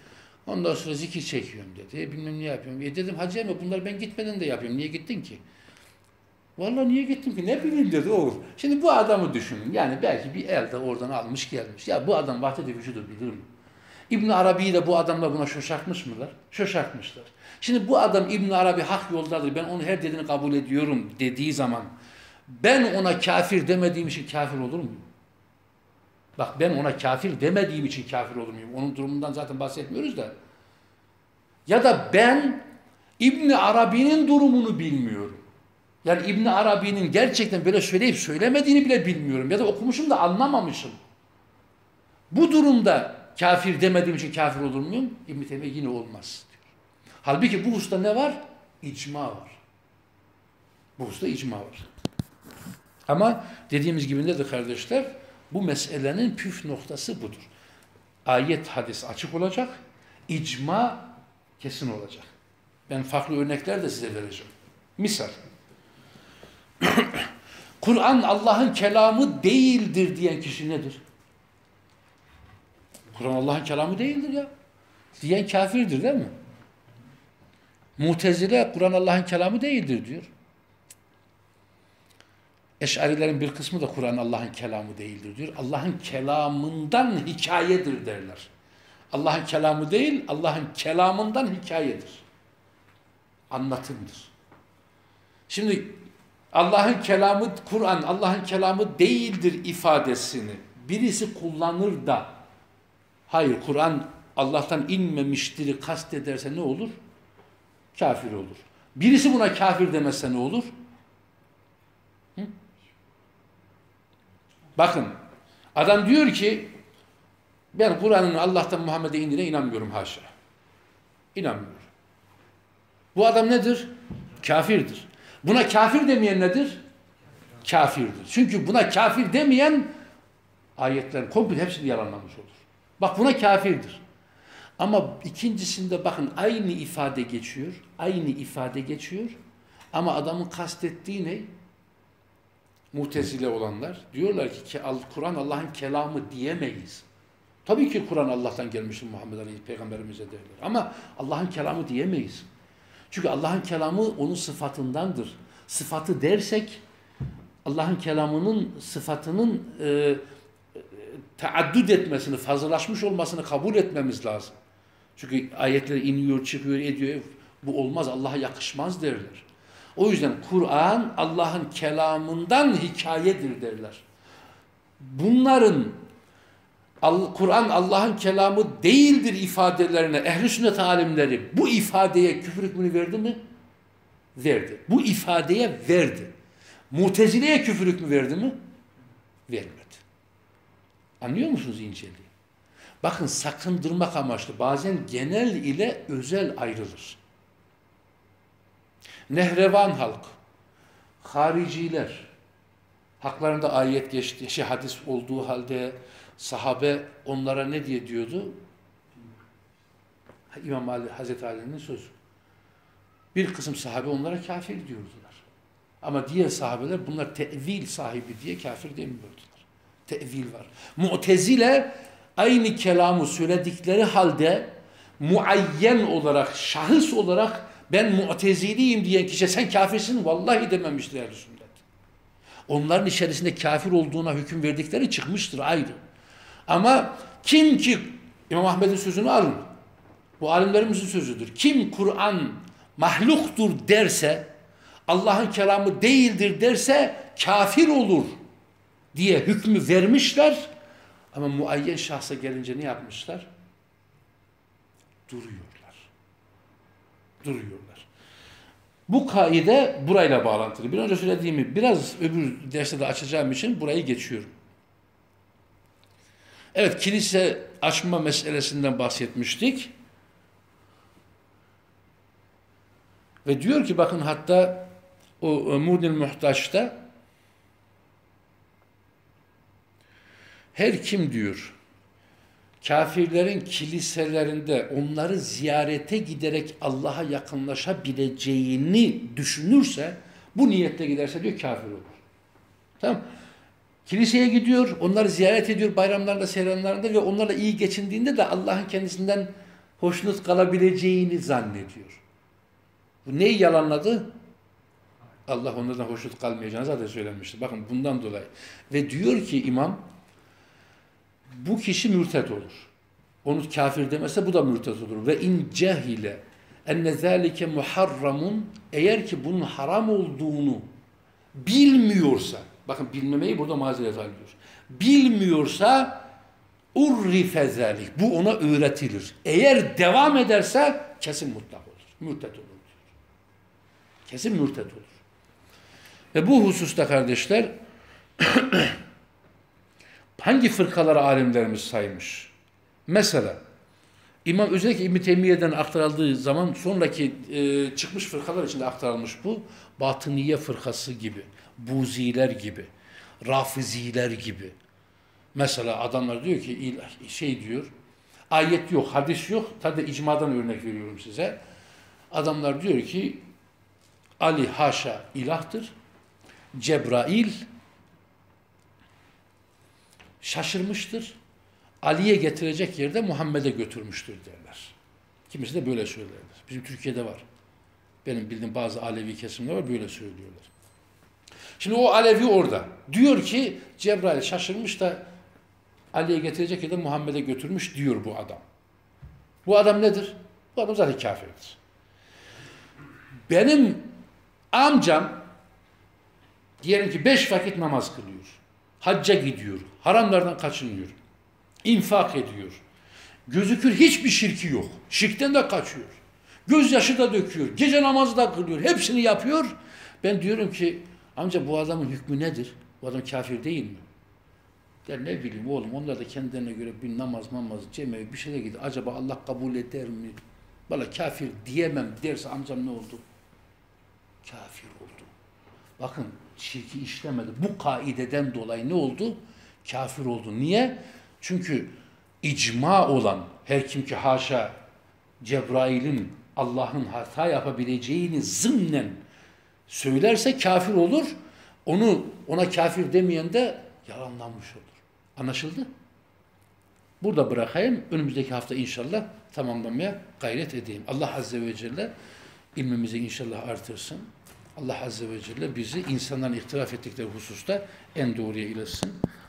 Ondan sonra zikir çekiyorum dedi. Bilmem ne yapıyorum. E dedim hacı emmi bunları ben gitmeden de yapıyorum. Niye gittin ki? Vallahi niye gittim ki? Ne bileyim dedi o. Şimdi bu adamı düşünün. Yani belki bir elde oradan almış gelmiş. Ya bu adam vahdet-i vücudu bilir mi? İbn Arabi ile bu adamlar buna şoşartmış mılar? Şoşartmışlar. Şimdi bu adam İbn Arabi hak yoldadır. Ben onun her dediğini kabul ediyorum dediği zaman ben ona kafir demediğim için kafir olur muyum? Bak ben ona kafir demediğim için kafir olur muyum? Onun durumundan zaten bahsetmiyoruz da. Ya da ben İbn Arabi'nin durumunu bilmiyorum. Yani İbn Arabi'nin gerçekten böyle söyleyip söylemediğini bile bilmiyorum. Ya da okumuşum da anlamamışım. Bu durumda kafir demediğim için kafir olur muyum? İbn Teymiye yine olmaz diyor. Halbuki bu usta ne var? İcma var. Bu hususta icma var. Ama dediğimiz gibi nedir kardeşler? Bu meselenin püf noktası budur. Ayet, hadis açık olacak, icma kesin olacak. Ben farklı örnekler de size vereceğim. Misal. Kur'an Allah'ın kelamı değildir diyen kişi nedir? Kur'an Allah'ın kelamı değildir ya. Diyen kafirdir değil mi? Mutezile Kur'an Allah'ın kelamı değildir diyor. Eş'arilerin bir kısmı da Kur'an Allah'ın kelamı değildir diyor. Allah'ın kelamından hikayedir derler. Allah'ın kelamı değil, Allah'ın kelamından hikayedir. Anlatımdır. Şimdi Allah'ın kelamı, Kur'an Allah'ın kelamı değildir ifadesini birisi kullanır da hayır Kur'an Allah'tan inmemiştir kast ederse ne olur? Kafir olur. Birisi buna kafir demezse ne olur? Hı? Bakın adam diyor ki ben Kur'an'ın Allah'tan Muhammed'e indiğine inanmıyorum haşa. İnanmıyorum. Bu adam nedir? Kafirdir. Buna kafir demeyen nedir? Kafirdir. Çünkü buna kafir demeyen ayetlerin komple hepsini yalanlamış olur. Bak buna kafirdir. Ama ikincisinde bakın aynı ifade geçiyor. Aynı ifade geçiyor. Ama adamın kastettiği ne? Mutezile olanlar diyorlar ki Kur'an Allah'ın kelamı diyemeyiz. Tabii ki Kur'an Allah'tan gelmiştir Muhammed Aleyhisselam peygamberimize derler. Ama Allah'ın kelamı diyemeyiz. Çünkü Allah'ın kelamı onun sıfatındandır. Sıfatı dersek Allah'ın kelamının sıfatının e, e, taaddüt etmesini, fazlalaşmış olmasını kabul etmemiz lazım. Çünkü ayetler iniyor, çıkıyor, ediyor. Bu olmaz, Allah'a yakışmaz derler. O yüzden Kur'an Allah'ın kelamından hikayedir derler. Bunların Kur'an Allah'ın kelamı değildir ifadelerine ehli sünnet alimleri bu ifadeye küfür hükmünü verdi mi? Verdi. Bu ifadeye verdi. Mutezileye küfür hükmü verdi mi? Vermedi. Anlıyor musunuz inceliği? Bakın sakındırmak amaçlı bazen genel ile özel ayrılır. Nehrevan halk, hariciler, haklarında ayet geçti, şey hadis olduğu halde sahabe onlara ne diye diyordu? İmam Ali, Hazreti Ali'nin sözü. Bir kısım sahabe onlara kafir diyordular. Ama diğer sahabeler bunlar tevil sahibi diye kafir demiyordular. Tevil var. Mu'tezile aynı kelamı söyledikleri halde muayyen olarak, şahıs olarak ben mu'teziliyim diyen kişi sen kafirsin vallahi dememiştir ehl sünnet. Onların içerisinde kafir olduğuna hüküm verdikleri çıkmıştır ayrı. Ama kim ki İmam Ahmet'in sözünü alın. Bu alimlerimizin sözüdür. Kim Kur'an mahluktur derse Allah'ın kelamı değildir derse kafir olur diye hükmü vermişler. Ama muayyen şahsa gelince ne yapmışlar? Duruyorlar. Duruyorlar. Bu kaide burayla bağlantılı. Bir önce söylediğimi biraz öbür derste de açacağım için burayı geçiyorum. Evet kilise açma meselesinden bahsetmiştik. Ve diyor ki bakın hatta o Mudil Muhtaç'ta her kim diyor kafirlerin kiliselerinde onları ziyarete giderek Allah'a yakınlaşabileceğini düşünürse bu niyette giderse diyor kafir olur. Tamam Kiliseye gidiyor, onları ziyaret ediyor bayramlarında, seyranlarında ve onlarla iyi geçindiğinde de Allah'ın kendisinden hoşnut kalabileceğini zannediyor. Bu neyi yalanladı? Allah onlardan hoşnut kalmayacağını zaten söylemişti. Bakın bundan dolayı. Ve diyor ki imam, bu kişi mürtet olur. Onu kafir demese bu da mürtet olur. Ve in cehile enne zâlike muharramun eğer ki bunun haram olduğunu bilmiyorsa Bakın bilmemeyi burada mazeret alıyor. Bilmiyorsa urrife zelik. Bu ona öğretilir. Eğer devam ederse kesin mutlak olur. Mürtet olur diyor. Kesin mürtet olur. Ve bu hususta kardeşler hangi fırkaları alimlerimiz saymış? Mesela İmam özellikle İbn Teymiye'den aktarıldığı zaman sonraki e, çıkmış fırkalar içinde aktarılmış bu. Batıniye fırkası gibi, Buziler gibi, Rafiziler gibi. Mesela adamlar diyor ki şey diyor, ayet yok, hadis yok. Tabi icmadan örnek veriyorum size. Adamlar diyor ki Ali haşa ilahtır. Cebrail şaşırmıştır. Ali'ye getirecek yerde Muhammed'e götürmüştür derler. Kimisi de böyle söylerler. Bizim Türkiye'de var. Benim bildiğim bazı Alevi kesimler var böyle söylüyorlar. Şimdi o Alevi orada. Diyor ki Cebrail şaşırmış da Ali'ye getirecek yerde Muhammed'e götürmüş diyor bu adam. Bu adam nedir? Bu adam zaten kafirdir. Benim amcam diyelim ki beş vakit namaz kılıyor. Hacca gidiyor. Haramlardan kaçınıyor. infak ediyor. Gözükür hiçbir şirki yok. Şirkten de kaçıyor. Gözyaşı da döküyor. Gece namazı da kılıyor. Hepsini yapıyor. Ben diyorum ki amca bu adamın hükmü nedir? Bu adam kafir değil mi? Ya ne bileyim oğlum onlar da kendilerine göre bir namaz mamaz cemevi bir şeyle gidiyor. Acaba Allah kabul eder mi? Valla kafir diyemem derse amcam ne oldu? Kafir oldu. Bakın şirki işlemedi. Bu kaideden dolayı ne oldu? Kafir oldu. Niye? Çünkü icma olan her kim ki haşa Cebrail'in Allah'ın hata yapabileceğini zımnen söylerse kafir olur. Onu ona kafir demeyen de yalanlanmış olur. Anlaşıldı? Burada bırakayım. Önümüzdeki hafta inşallah tamamlamaya gayret edeyim. Allah Azze ve Celle ilmimizi inşallah artırsın. Allah Azze ve Celle bizi insanların ihtilaf ettikleri hususta en doğruya iletsin.